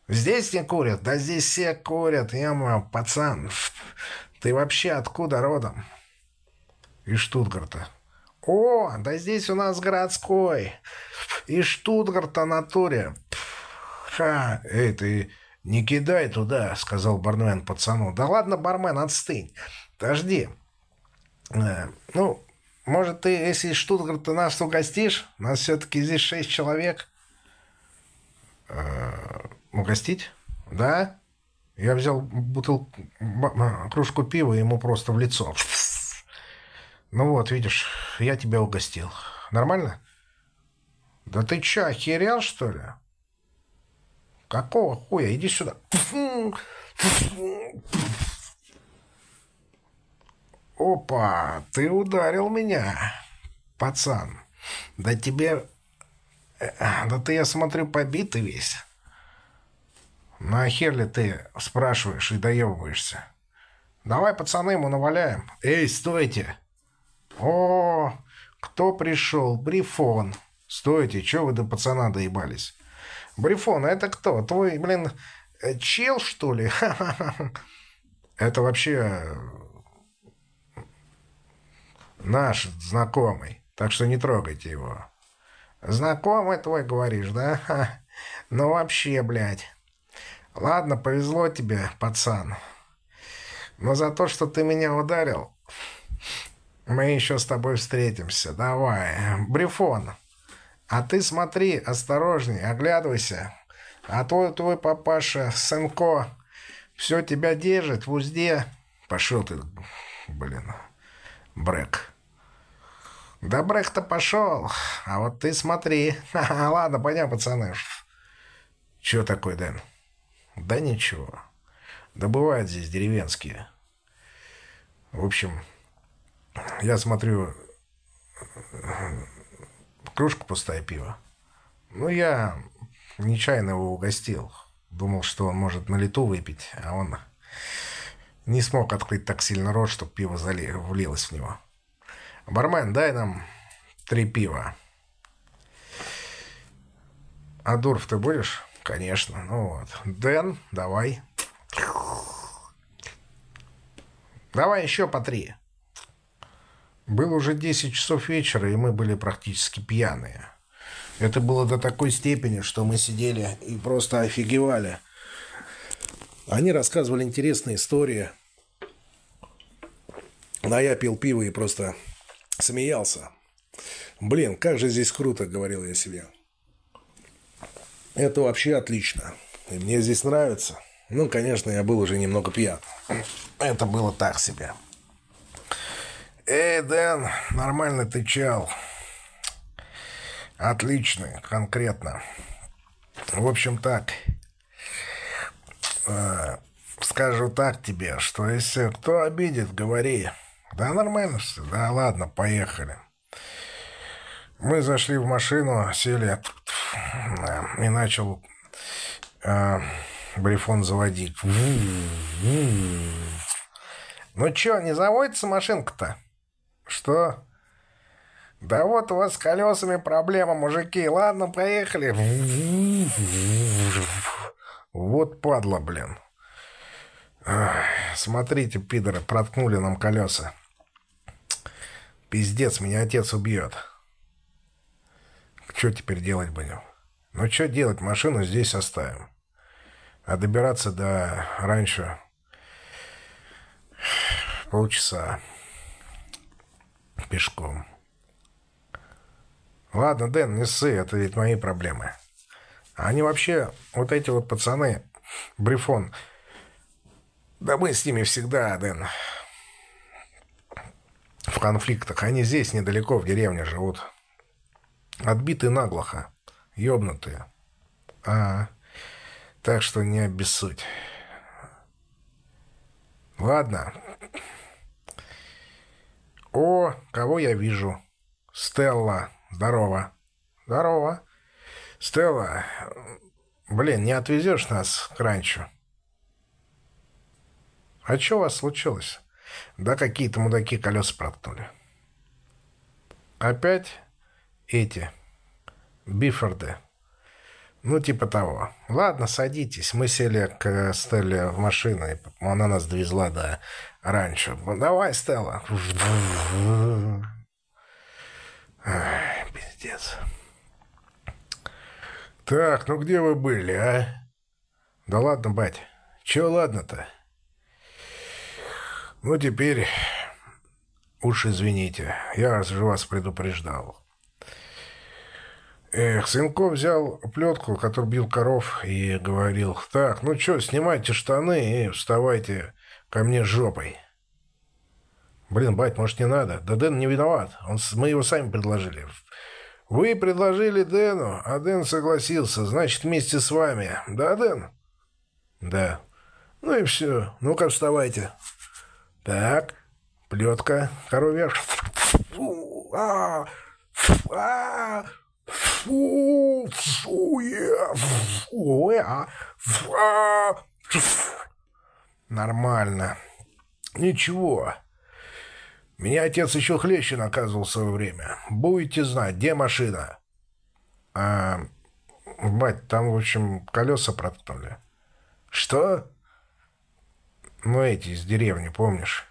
«Здесь не курят? Да здесь все курят. Я, пацан, ты вообще откуда родом?» «Из Штутгарта». «О, да здесь у нас городской. Из Штутгарта натуре». «Ха, эй, ты не кидай туда», — сказал бармен пацану. «Да ладно, бармен, отстынь. Подожди. Э, ну, может, ты, если из Штутгарта нас угостишь? Нас все-таки здесь шесть человек». Э, «Угостить? Да?» Я взял бутылку, кружку пива ему просто в лицо. Ну вот, видишь, я тебя угостил. Нормально? Да ты чё, охерел, что ли? Какого хуя? Иди сюда. Опа, ты ударил меня, пацан. Да тебе... Э, да ты, я смотрю, побитый весь. Ну а хер ли ты спрашиваешь и доебываешься? Давай, пацаны, ему наваляем. Эй, стойте! «О, кто пришел? Брифон!» «Стойте, чё вы до пацана доебались?» «Брифон, это кто? Твой, блин, э, чел, что ли?» «Это вообще наш знакомый, так что не трогайте его». «Знакомый твой, говоришь, да? Ну вообще, блядь. Ладно, повезло тебе, пацан. Но за то, что ты меня ударил, мы еще с тобой встретимся. Давай, Брифон. А ты смотри, осторожней, оглядывайся. А твой твой папаша, сынко, все тебя держит в узде. Пошел ты, блин, Брэк. Да Брэк-то пошел. А вот ты смотри. Ладно, понятно, пацаны. Чего такое, Дэн? Да ничего. Да бывают здесь деревенские. В общем, я смотрю, кружка пустая пива. Ну, я нечаянно его угостил. Думал, что он может на лету выпить, а он не смог открыть так сильно рот, чтобы пиво зали... влилось в него. «Бармен, дай нам три пива». «А Дурф ты будешь?» «Конечно. Ну вот. Дэн, давай». «Давай еще по три». Было уже 10 часов вечера, и мы были практически пьяные. Это было до такой степени, что мы сидели и просто офигевали. Они рассказывали интересные истории. А я пил пиво и просто смеялся. «Блин, как же здесь круто», — говорил я себе. «Это вообще отлично. И мне здесь нравится». Ну, конечно, я был уже немного пьян. Это было так себе. Эй, Дэн, нормально ты чал. Отлично, конкретно. В общем, так. Э, скажу так тебе, что если кто обидит, говори. Да нормально все. Да ладно, поехали. Мы зашли в машину, сели и начал э, брифон заводить. Ну чё, не заводится машинка-то? «Что?» «Да вот у вас с колесами проблема, мужики. Ладно, поехали». Вот падла, блин. смотрите, пидоры, проткнули нам колеса. Пиздец, меня отец убьет. Что теперь делать будем? Ну, что делать? Машину здесь оставим. А добираться до раньше полчаса пешком. Ладно, Дэн, не ссы, это ведь мои проблемы. Они вообще, вот эти вот пацаны, Брифон, да мы с ними всегда, Дэн, в конфликтах. Они здесь, недалеко, в деревне живут. Отбиты наглухо, ёбнутые. А, так что не обессудь. Ладно. О, кого я вижу? Стелла. Здорово. Здорово. Стелла, блин, не отвезешь нас к ранчо? А что у вас случилось? Да какие-то мудаки колеса проткнули. Опять эти Бифорды. Ну, типа того. Ладно, садитесь. Мы сели к Стелле в машину, и она нас довезла до раньше. Давай, Стелла. Пиздец. Так, ну где вы были, а? Да ладно, бать. Чего ладно-то? Ну, теперь уж извините. Я же вас предупреждал. Эх, Сынков взял плетку, который бил коров, и говорил, «Так, ну что, снимайте штаны и вставайте ко мне жопой». «Блин, бать, может, не надо? Да Дэн не виноват. Он, мы его сами предложили». «Вы предложили Дэну, а Дэн согласился. Значит, вместе с вами. Да, Дэн?» «Да». «Ну и все. Ну-ка, вставайте». «Так, плетка, коровья». Фу, а, а, Фу, фу, фу, фу, Нормально. Ничего. Меня отец еще хлеще наказывал в свое время. Будете знать, где машина? А, бать, там, в общем, колеса проткнули. Что? Ну, эти из деревни, помнишь?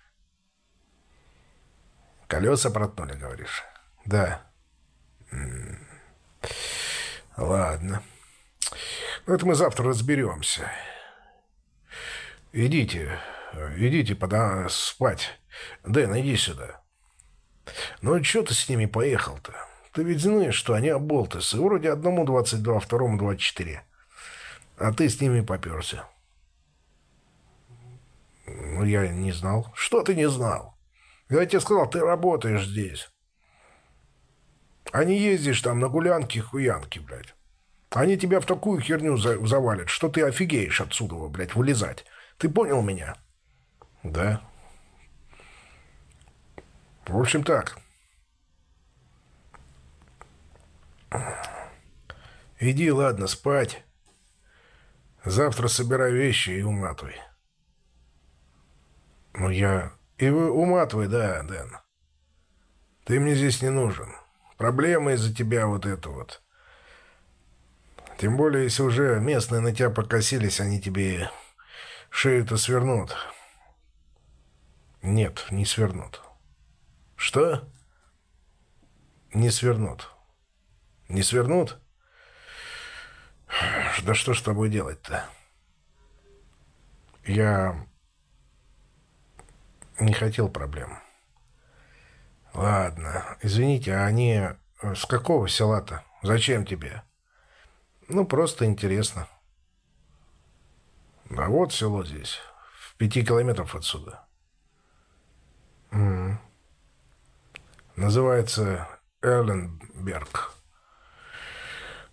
Колеса проткнули, говоришь? Да. Ладно. Ну, это мы завтра разберемся. Идите, идите пода спать. Дэн, иди сюда. Ну, что ты с ними поехал-то? Ты ведь знаешь, что они оболтысы. Вроде одному 22, второму 24. А ты с ними поперся. Ну, я не знал. Что ты не знал? Я тебе сказал, ты работаешь здесь. А не ездишь там на гулянки-хуянки, блядь. Они тебя в такую херню завалят, что ты офигеешь отсюда, блядь, вылезать. Ты понял меня? Да. В общем, так. Иди, ладно, спать. Завтра собирай вещи и уматывай. Ну, я... И вы уматывай, да, Дэн. Ты мне здесь не нужен. Проблема из-за тебя вот это вот. Тем более, если уже местные на тебя покосились, они тебе шею-то свернут. Нет, не свернут. Что? Не свернут. Не свернут? Да что с тобой делать-то? Я не хотел проблем. Ладно, извините, а они с какого села-то? Зачем тебе? Ну, просто интересно. А вот село здесь, в пяти километров отсюда. -м. Называется Эрленберг.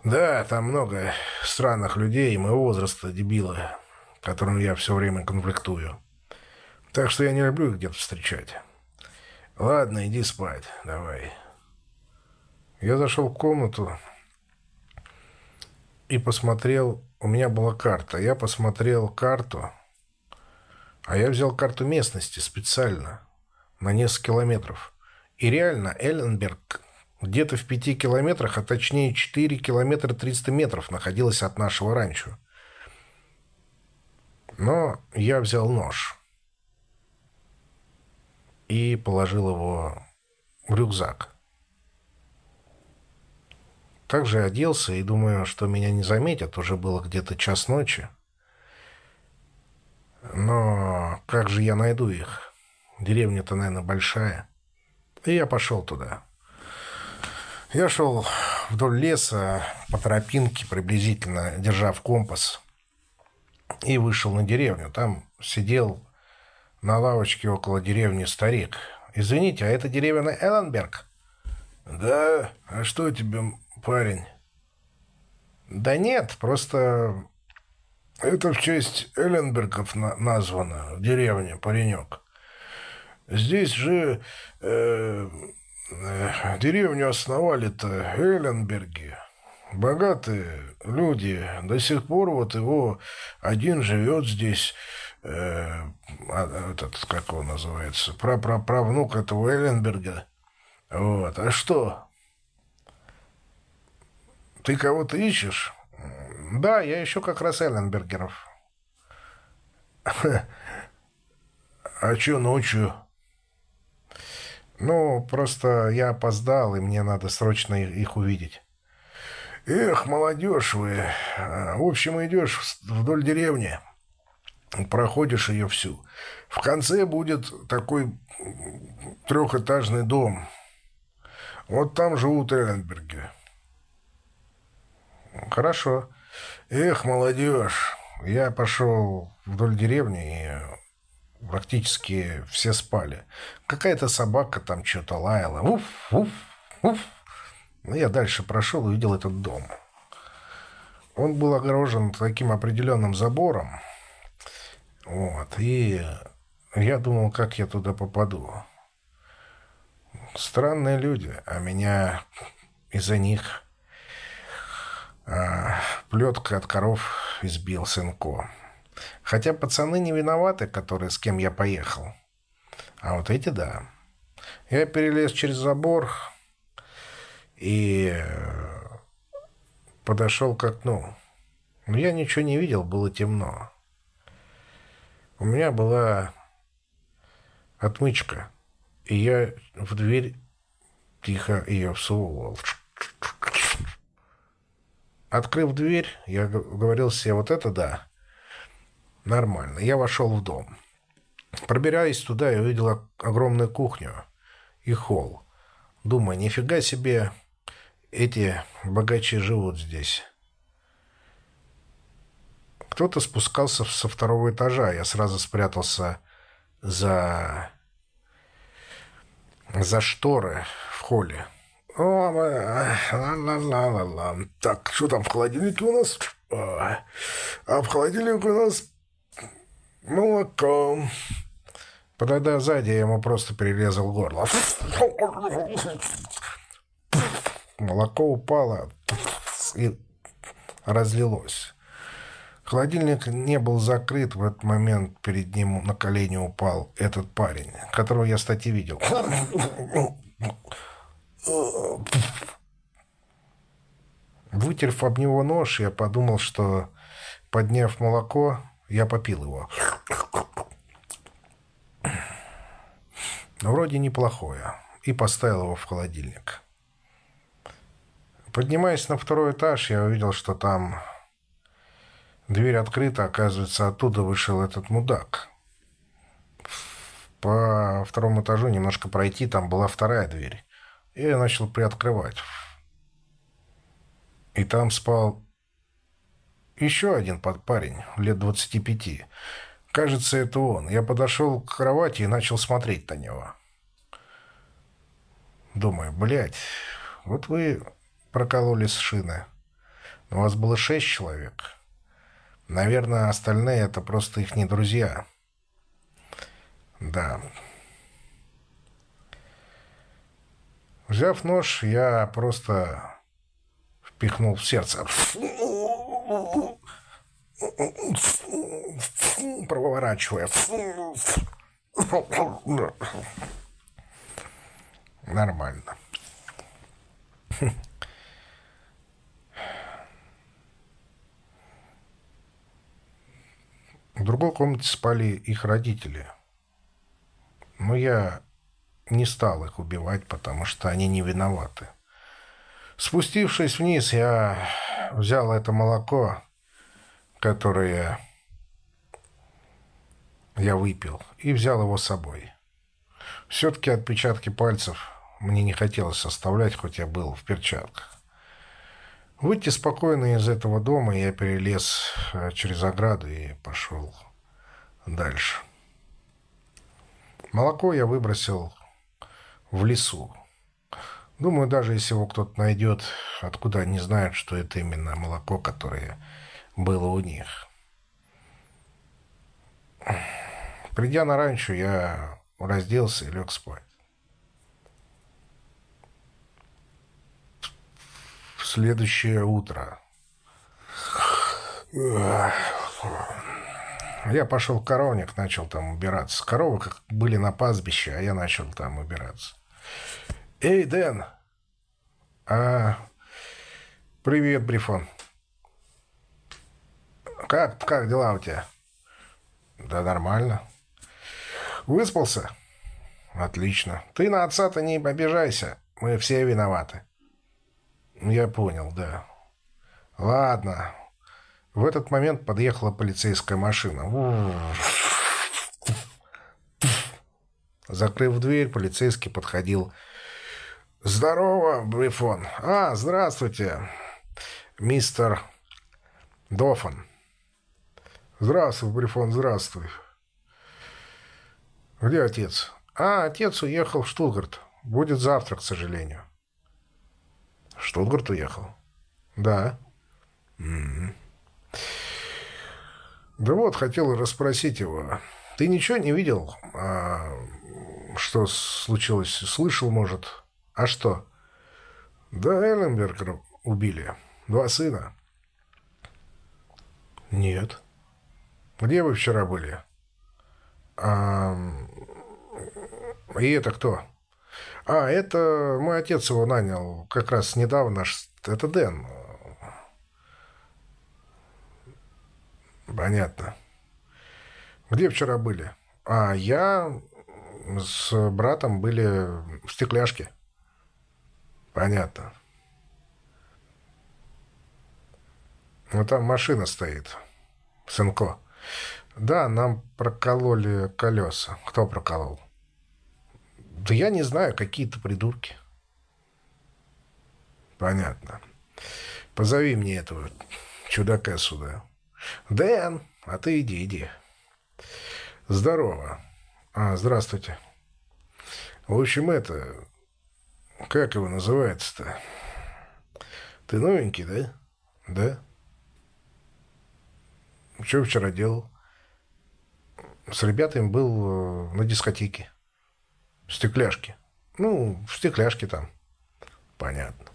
Да, там много странных людей моего возраста, дебилы, которым я все время конфликтую. Так что я не люблю их где-то встречать. Ладно, иди спать, давай. Я зашел в комнату и посмотрел, у меня была карта, я посмотрел карту, а я взял карту местности специально, на несколько километров. И реально, Элленберг где-то в пяти километрах, а точнее 4 километра 300 метров находилась от нашего ранчо. Но я взял нож и положил его в рюкзак. Также оделся и думаю, что меня не заметят. Уже было где-то час ночи. Но как же я найду их? Деревня-то, наверное, большая. И я пошел туда. Я шел вдоль леса по тропинке, приблизительно держав компас, и вышел на деревню. Там сидел на лавочке около деревни старик. «Извините, а это деревня Элленберг?» «Да? А что тебе, парень?» «Да нет, просто Это в честь Элленбергов на названо, деревня, паренек. Здесь же э, э, деревню основали-то Элленберги. Богатые люди. До сих пор вот его один живет здесь. Э, а, этот, как он называется, прапраправнук этого Элленберга. Вот. А что? Ты кого-то ищешь? Да, я ищу как раз Элленбергеров. А что ночью? Ну, просто я опоздал, и мне надо срочно их увидеть. Эх, молодежь вы. В общем, идешь вдоль деревни, проходишь ее всю. В конце будет такой трехэтажный дом. Вот там живут Элленберги. Хорошо. Эх, молодежь. Я пошел вдоль деревни, и практически все спали. Какая-то собака там что-то лаяла. Уф, уф, уф. Ну, я дальше прошел и увидел этот дом. Он был огорожен таким определенным забором. Вот. И я думал, как я туда попаду. Странные люди, а меня из-за них а, плетка от коров избил сынко. Хотя пацаны не виноваты, которые с кем я поехал. А вот эти да. Я перелез через забор и э, подошел к окну. Но я ничего не видел, было темно. У меня была отмычка, и я в дверь тихо ее всовывал. Открыв дверь, я говорил себе, вот это да, нормально. Я вошел в дом. Пробираясь туда, я увидел огромную кухню и холл. Думаю, нифига себе, эти богачи живут здесь. Кто-то спускался со второго этажа. Я сразу спрятался за, за шторы в холле. Ла-ла-ла-ла-ла. Так, что там в холодильнике у нас? А в холодильнике у нас молоко. Подойдя сзади, я ему просто перерезал горло. Молоко упало и разлилось. Холодильник не был закрыт. В этот момент перед ним на колени упал этот парень, которого я, кстати, видел. Вытерев об него нож, я подумал, что, подняв молоко, я попил его. Вроде неплохое. И поставил его в холодильник. Поднимаясь на второй этаж, я увидел, что там дверь открыта. Оказывается, оттуда вышел этот мудак. По второму этажу немножко пройти, там была вторая дверь. И я начал приоткрывать. И там спал еще один парень, лет 25. Кажется, это он. Я подошел к кровати и начал смотреть на него. Думаю, блядь, вот вы прокололи с шины. У вас было шесть человек. Наверное, остальные это просто их не друзья. Да. Взяв нож, я просто впихнул в сердце. Проворачивая. Нормально. В другой комнате спали их родители. Но я не стал их убивать, потому что они не виноваты. Спустившись вниз, я взял это молоко, которое я выпил, и взял его с собой. Все-таки отпечатки пальцев мне не хотелось оставлять, хоть я был в перчатках. Выйти спокойно из этого дома я перелез э, через ограду и пошел дальше. Молоко я выбросил в лесу. Думаю, даже если его кто-то найдет, откуда они знают, что это именно молоко, которое было у них. Придя на ранчо, я разделся и лег спать. Следующее утро. Я пошел в коровник, начал там убираться. Коровы были на пастбище, а я начал там убираться. «Эй, Дэн!» «А, привет, Брифон!» «Как, как дела у тебя?» «Да нормально». «Выспался?» «Отлично. Ты на отца-то не обижайся. Мы все виноваты». «Я понял, да». «Ладно, в этот момент подъехала полицейская машина. Закрыв дверь, полицейский подходил. «Здорово, Брифон. А, здравствуйте, мистер Дофан». «Здравствуй, Брифон, здравствуй». «Где отец?» «А, отец уехал в Штутгарт. Будет завтра, к сожалению». «Штутгарт уехал?» «Да». «М-м». Да вот, хотел расспросить его. Ты ничего не видел? А, что случилось? Слышал, может? А что? Да, Эрленбергера убили. Два сына. Нет. Где вы вчера были? А, и это кто? А, это мой отец его нанял как раз недавно. Это Дэн. Понятно. Где вчера были? А я с братом были в стекляшке. Понятно. Ну, там машина стоит. Сынко. Да, нам прокололи колеса. Кто проколол? Да я не знаю, какие-то придурки. Понятно. Позови мне этого чудака сюда. Дэн, а ты иди, иди. Здорово. А, здравствуйте. В общем, это... Как его называется-то? Ты новенький, да? Да? Что вчера делал? С ребятами был э, на дискотеке. В стекляшке. Ну, в стекляшке там. Понятно.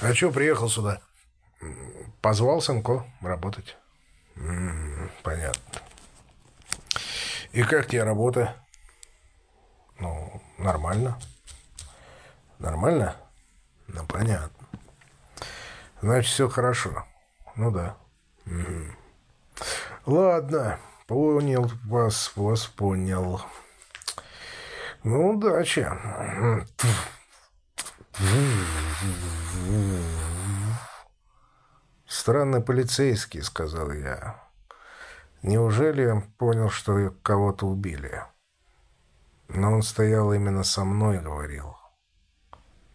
А что приехал сюда? Позвал Санко работать. М-м, понятно. И как тебе работа? Ну, нормально. Нормально? Ну, понятно. Значит, все хорошо. Ну да. Угу. Ладно, понял вас, вас понял. Ну, удачи. «Странный полицейский», — сказал я. «Неужели понял, что кого-то убили?» Но он стоял именно со мной, говорил.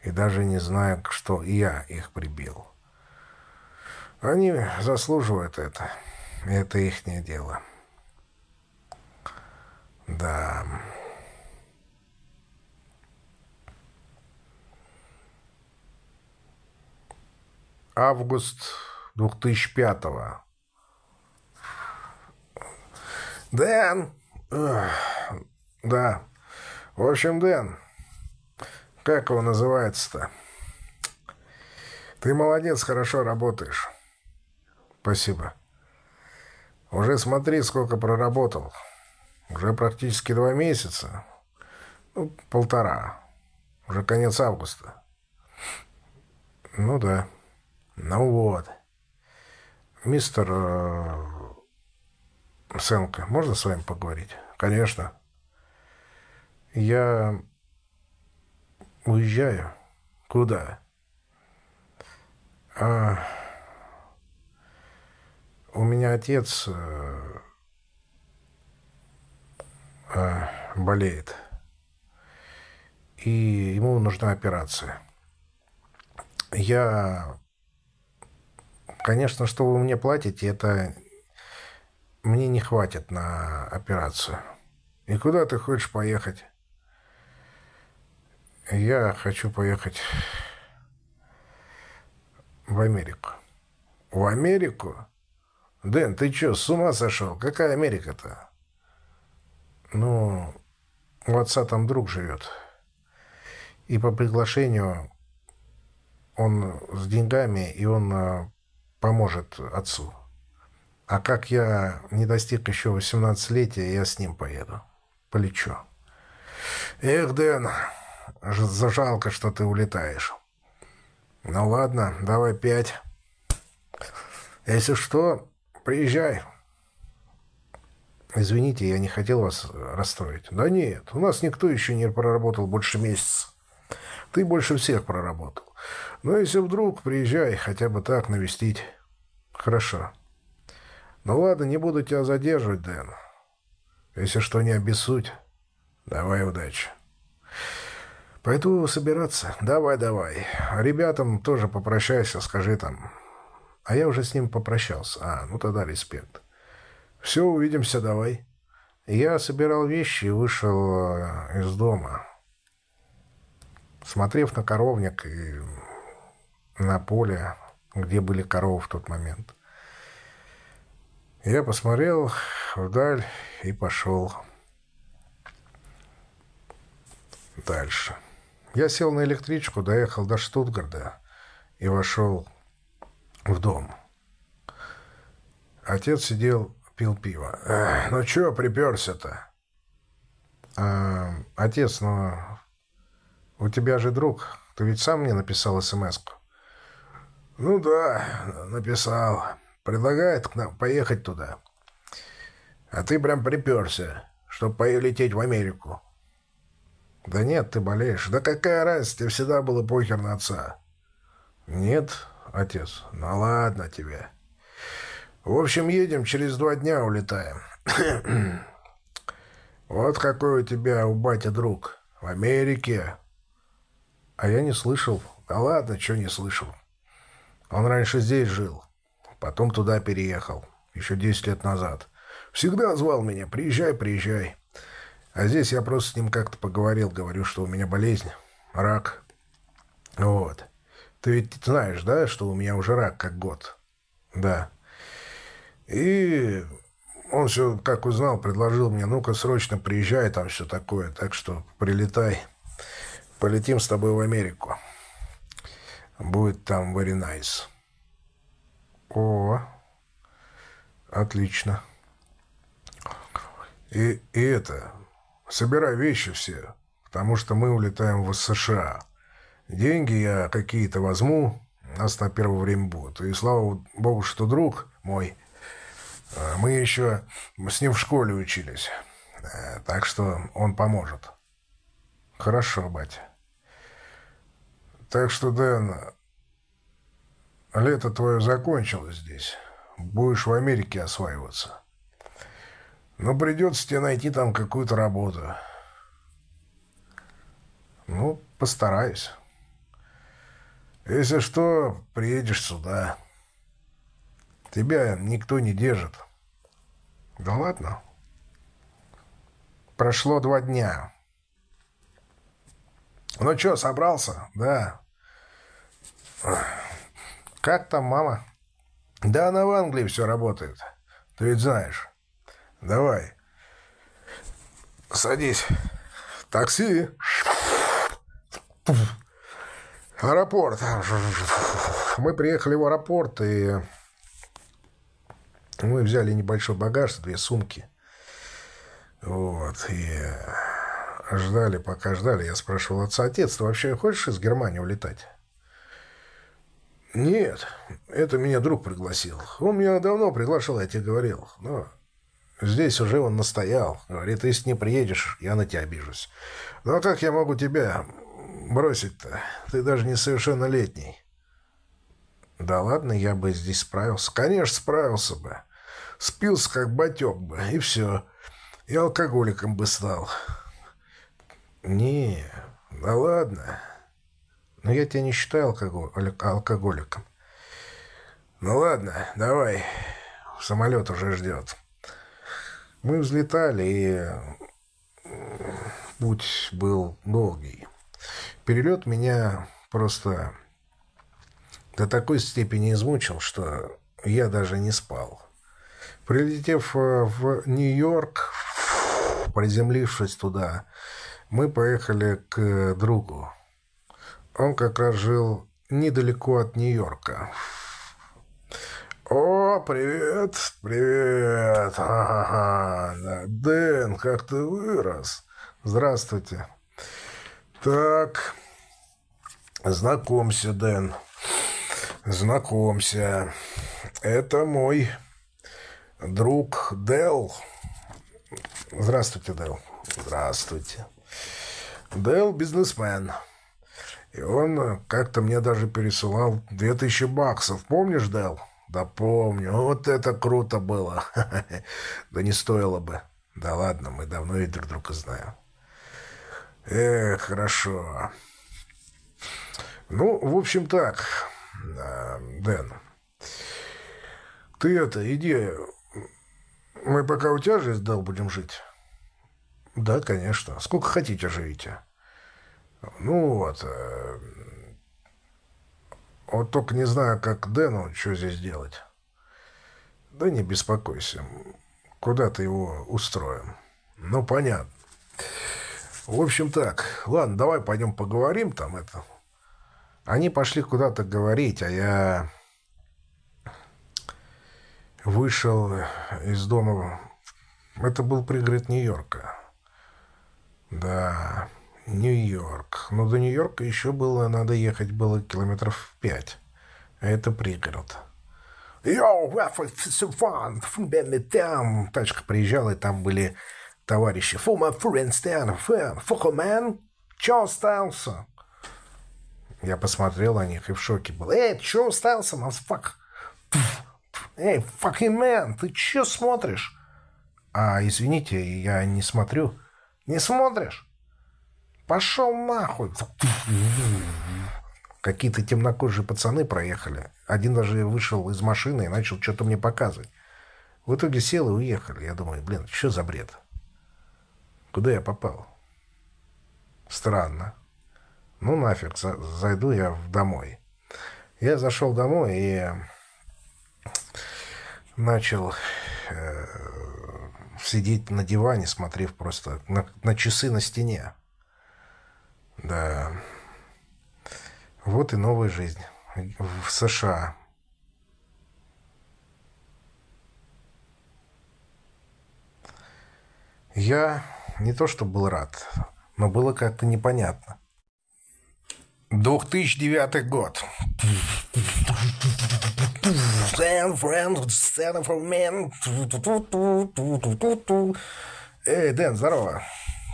И даже не зная, что я их прибил. Они заслуживают это. Это ихнее дело. Да. Август 2005-го. Дэн! Да. В общем, Дэн, как его называется-то? Ты молодец, хорошо работаешь. Спасибо. Уже смотри, сколько проработал. Уже практически два месяца. Ну, полтора. Уже конец августа. Ну да. Ну вот. «Мистер э, Сенко, можно с вами поговорить?» «Конечно». «Я уезжаю». «Куда?» а, «У меня отец э, э, болеет, и ему нужна операция. Я Конечно, что вы мне платите, это мне не хватит на операцию. И куда ты хочешь поехать? Я хочу поехать в Америку. В Америку? Дэн, ты что, с ума сошел? Какая Америка-то? Ну, у отца там друг живет. И по приглашению он с деньгами, и он э, поможет отцу. А как я не достиг еще 18-летия, я с ним поеду. Полечу. Эх, Дэн, зажалко, что ты улетаешь. Ну ладно, давай пять. Если что, приезжай. Извините, я не хотел вас расстроить. Да нет, у нас никто еще не проработал больше месяца. Ты больше всех проработал. Но если вдруг, приезжай, хотя бы так навестить. Хорошо. Ну ладно, не буду тебя задерживать, Дэн. Если что, не обессудь. Давай удачи. Пойду собираться. Давай, давай. Ребятам тоже попрощайся, скажи там. А я уже с ним попрощался. А, ну тогда респект. Все, увидимся, давай. Я собирал вещи и вышел э, из дома. Смотрев на коровник и на поле, где были коровы в тот момент, я посмотрел вдаль и пошел дальше. Я сел на электричку, доехал до Штутгарда и вошел в дом. Отец сидел, пил пиво. «Ну чё приперся-то?» а, «Отец, ну у тебя же друг. Ты ведь сам мне написал смс -ку. «Ну да, написал. Предлагает к нам поехать туда. А ты прям приперся, чтобы полететь в Америку». «Да нет, ты болеешь. Да какая разница, тебе всегда было похер на отца». «Нет, отец. Ну ладно тебе. В общем, едем, через два дня улетаем. вот какой у тебя у батя друг. В Америке». А я не слышал. Да ладно, что не слышал. Он раньше здесь жил. Потом туда переехал. Еще десять лет назад. Всегда звал меня. Приезжай, приезжай. А здесь я просто с ним как-то поговорил. Говорю, что у меня болезнь. Рак. Вот. Ты ведь знаешь, да, что у меня уже рак как год? Да. И он все, как узнал, предложил мне, ну-ка, срочно приезжай, там все такое. Так что прилетай. Полетим с тобой в Америку. Будет там very nice. О, отлично. И, и это, собирай вещи все, потому что мы улетаем в США. Деньги я какие-то возьму, нас на первое время будут. И слава богу, что друг мой, э, мы еще с ним в школе учились. Э, так что он поможет. Хорошо, батя. Так что, Дэн, лето твое закончилось здесь. Будешь в Америке осваиваться. Но придется тебе найти там какую-то работу. Ну, постараюсь. Если что, приедешь сюда. Тебя никто не держит. Да ладно. Прошло два дня. Ну что, собрался? Да. «Как там мама?» «Да она в Англии все работает. Ты ведь знаешь. Давай. Садись. Такси. Аэропорт. Мы приехали в аэропорт, и мы взяли небольшой багаж, две сумки. Вот, и ждали, пока ждали. Я спрашивал отца, отец, ты вообще хочешь из Германии улетать? «Нет, это меня друг пригласил. Он меня давно приглашал, я тебе говорил. Но здесь уже он настоял. Говорит, если не приедешь, я на тебя обижусь. Ну а как я могу тебя бросить-то? Ты даже несовершеннолетний». «Да ладно, я бы здесь справился. Конечно, справился бы. Спился, как батек бы, и все. И алкоголиком бы стал». «Не, да ладно». Но я тебя не считаю алкоголь, алкоголиком. Ну ладно, давай. Самолет уже ждет. Мы взлетали, и путь был долгий. Перелет меня просто до такой степени измучил, что я даже не спал. Прилетев э, в Нью-Йорк, приземлившись туда, мы поехали к другу. Он как раз жил недалеко от Нью-Йорка. «О, привет, привет! Ага, Дэн, как ты вырос! Здравствуйте!» «Так, знакомься, Дэн, знакомься. Это мой друг Дел. Здравствуйте, Дел. Здравствуйте. Дел бизнесмен. И он как-то мне даже пересылал две тысячи баксов. Помнишь, Дел? Да помню. Вот это круто было. Да не стоило бы. Да ладно, мы давно и друг друга знаем. Эх, хорошо. Ну, в общем так, Дэн. Ты это, иди. Мы пока у тебя же сдал будем жить. Да, конечно. Сколько хотите живите. Ну вот. Вот только не знаю, как Дэну что здесь делать. Да не беспокойся. Куда-то его устроим. Ну, понятно. В общем так. Ладно, давай пойдем поговорим там это. Они пошли куда-то говорить, а я вышел из дома. Это был пригород Нью-Йорка. Да, Нью-Йорк. Но до Нью-Йорка еще было, надо ехать было километров пять. А это пригород. Йоу, там тачка приезжала, и там были товарищи. There, for man, что остался? Я посмотрел на них и в шоке был. Эй, что остался, мазфак? Эй, fucking man, ты что смотришь? А, извините, я не смотрю. Не смотришь? Пошел нахуй. Какие-то темнокожие пацаны проехали. Один даже вышел из машины и начал что-то мне показывать. В итоге сел и уехали. Я думаю, блин, что за бред? Куда я попал? Странно. Ну нафиг, зайду я домой. Я зашел домой и начал э, сидеть на диване, смотрев просто на, на часы на стене. Да. Вот и новая жизнь в США. Я не то что был рад, но было как-то непонятно. 2009 год. Эй, Дэн, здорово.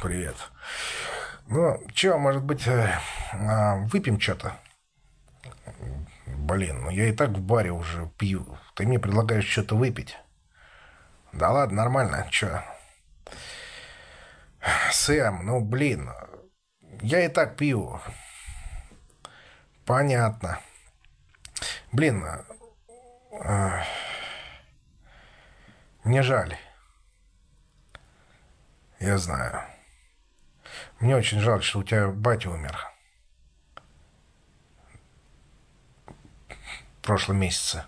Привет. Ну, чё, может быть, э, а, выпьем что-то? Блин, ну я и так в баре уже пью. Ты мне предлагаешь что-то выпить? Да ладно, нормально. Чё? Сэм, ну, блин, я и так пью. Понятно. Блин, э, мне жаль. Я знаю. Мне очень жаль, что у тебя батя умер. В прошлом месяце.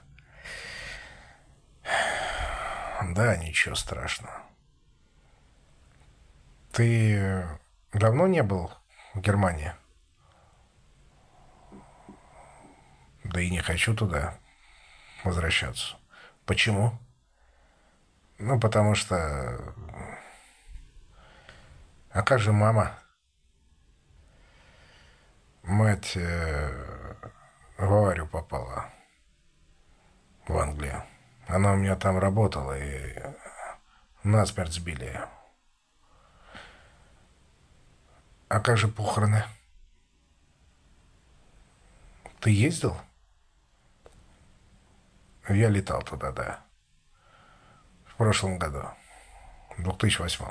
Да, ничего страшного. Ты давно не был в Германии? Да и не хочу туда возвращаться. Почему? Ну, потому что... А как же мама? Мать э, в аварию попала в Англию. Она у меня там работала, и насмерть сбили. А как же похороны? Ты ездил? Я летал туда, да. В прошлом году. В 2008.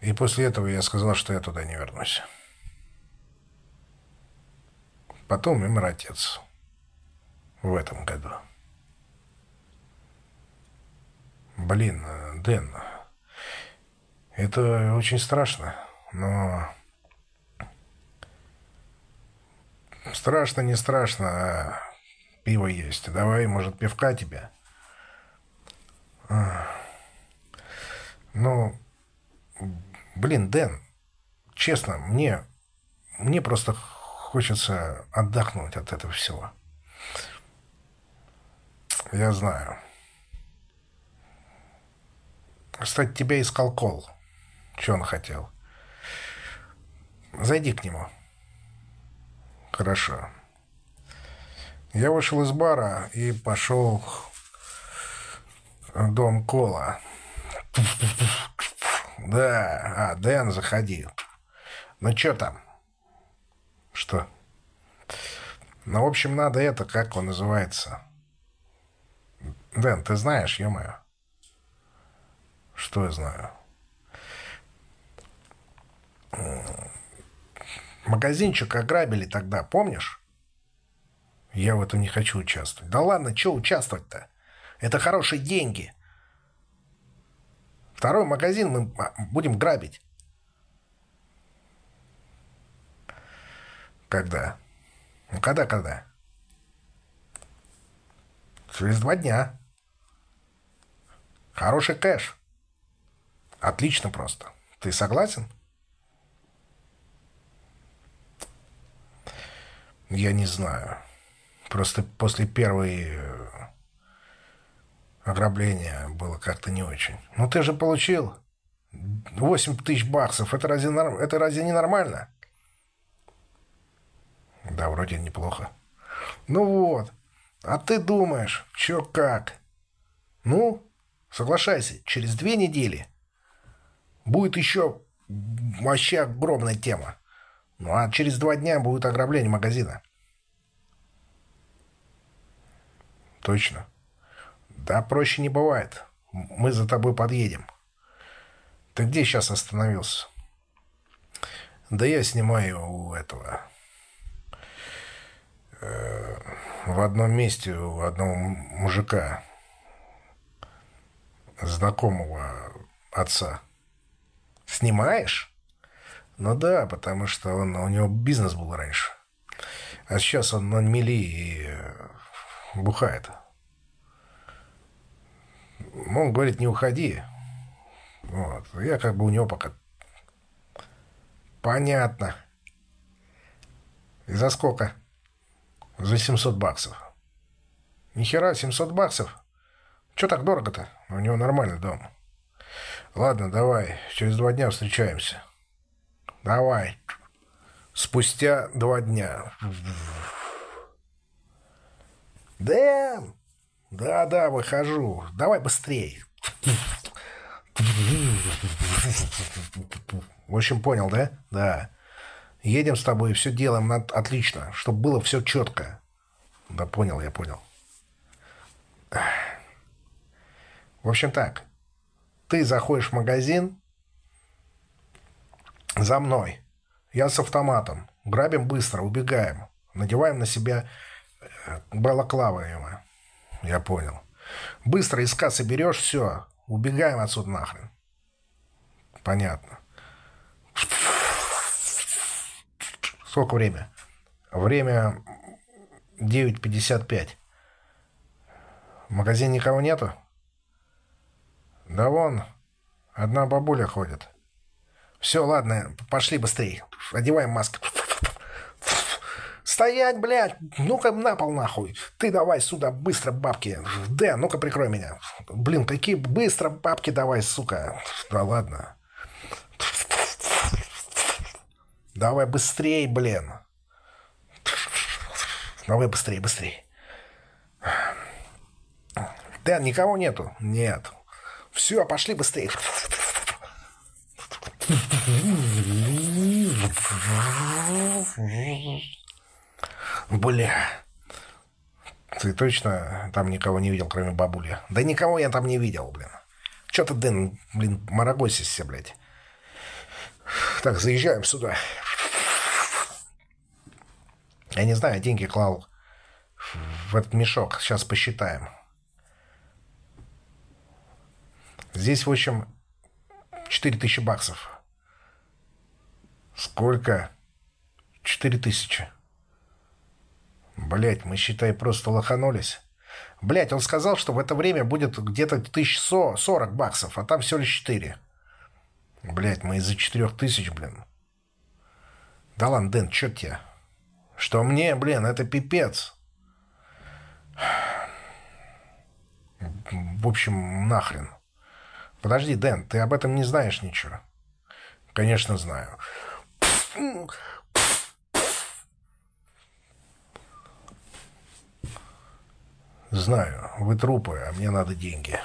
И после этого я сказал, что я туда не вернусь. Потом умер отец. В этом году. Блин, Дэн, это очень страшно, но... Страшно, не страшно, а пиво есть. Давай, может, пивка тебе? Ну, блин, Дэн, честно, мне, мне просто хочется отдохнуть от этого всего. Я знаю. Кстати, тебя искал Кол. Что он хотел? Зайди к нему. Хорошо. Я вышел из бара и пошел в дом Кола. Да, а, Дэн, заходи. Ну, что там? Что? Ну, в общем, надо это, как он называется? Дэн, ты знаешь, ё-моё? Что я знаю? Магазинчик ограбили тогда, помнишь? Я в этом не хочу участвовать. Да ладно, что участвовать-то? Это хорошие деньги. Второй магазин мы а, будем грабить. Когда? Ну, когда-когда? Через два дня. Хороший кэш. Отлично просто. Ты согласен? Я не знаю. Просто после первой э, ограбления было как-то не очень. Ну ты же получил 8 тысяч баксов. Это разве, это разве не нормально? Да, вроде неплохо. Ну вот. А ты думаешь, чё как? Ну, соглашайся, через две недели будет еще вообще огромная тема. Ну, а через два дня будет ограбление магазина. Точно. Да, проще не бывает. Мы за тобой подъедем. Ты где сейчас остановился? Да я снимаю у этого в одном месте у одного мужика, знакомого отца. Снимаешь? Ну да, потому что он, у него бизнес был раньше. А сейчас он на мели и э, бухает. Он говорит, не уходи. Вот. Я как бы у него пока... Понятно. И за сколько? За 700 баксов. Нихера, 700 баксов. Че так дорого-то? У него нормальный дом. Ладно, давай, через два дня встречаемся. Давай. Спустя два дня. Дэн! Да-да, выхожу. Давай быстрее. В общем, понял, да? Да. Едем с тобой и все делаем над... отлично, чтобы было все четко. Да понял, я понял. В общем так, ты заходишь в магазин за мной. Я с автоматом. Грабим быстро, убегаем. Надеваем на себя э, балаклавы. Я понял. Быстро из кассы берешь, все. Убегаем отсюда нахрен. Понятно. Сколько время? Время 9.55. В магазине никого нету? Да вон, одна бабуля ходит. Все, ладно, пошли быстрее. Одеваем маски. Стоять, блядь! Ну-ка на пол нахуй! Ты давай сюда быстро бабки! Дэн, ну-ка прикрой меня! Блин, какие быстро бабки давай, сука! Да ладно. Давай быстрее, блин. Давай быстрее, быстрее. Да, никого нету? Нет. Все, пошли быстрее. Бля. Ты точно там никого не видел, кроме бабули? Да никого я там не видел, блин. Че ты, Дэн, блин, марагосишься, блядь? Так, заезжаем сюда. Я не знаю, деньги клал в этот мешок. Сейчас посчитаем. Здесь, в общем, 4000 баксов. Сколько? 4000. Блять, мы, считай, просто лоханулись. Блять, он сказал, что в это время будет где-то 1040 баксов, а там всего лишь 4. Блять, мы из-за четырех тысяч, блин. Да ладно, Дэн, чё тебе? Что мне, блин, это пипец. В общем, нахрен. Подожди, Дэн, ты об этом не знаешь ничего? Конечно, знаю. Знаю, вы трупы, а мне надо деньги.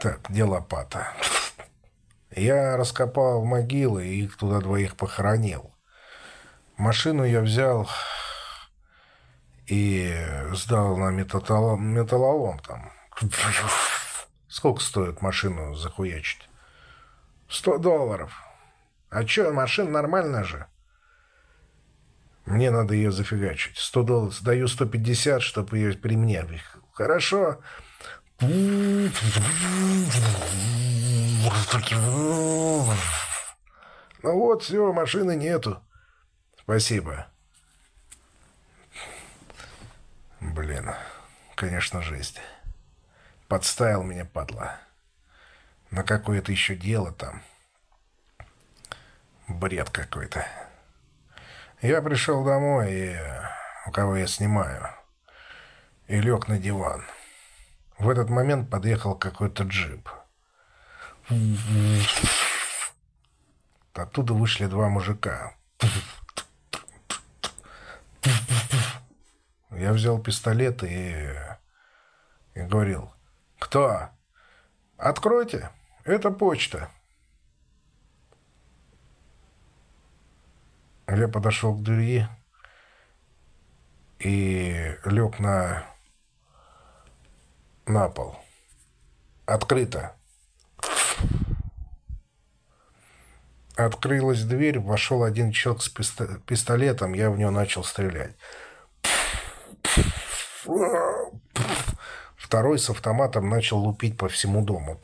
Так, где лопата? Я раскопал могилы и их туда двоих похоронил. Машину я взял и сдал на металлолом, металлолом там. Сколько стоит машину захуячить? Сто долларов. А чё, машина нормальная же? Мне надо ее зафигачить. Сто долларов. Даю сто пятьдесят, чтобы ее при мне. Хорошо. Ну вот, все, машины нету. Спасибо. Блин, конечно, жесть. Подставил меня, падла. На какое-то еще дело там. Бред какой-то. Я пришел домой, и у кого я снимаю, и лег на диван. В этот момент подъехал какой-то джип. Оттуда вышли два мужика. Я взял пистолет и, и говорил, «Кто? Откройте, это почта». Я подошел к двери и лег на, на пол. Открыто. Открылась дверь, вошел один человек с пистолетом, я в него начал стрелять. Второй с автоматом начал лупить по всему дому.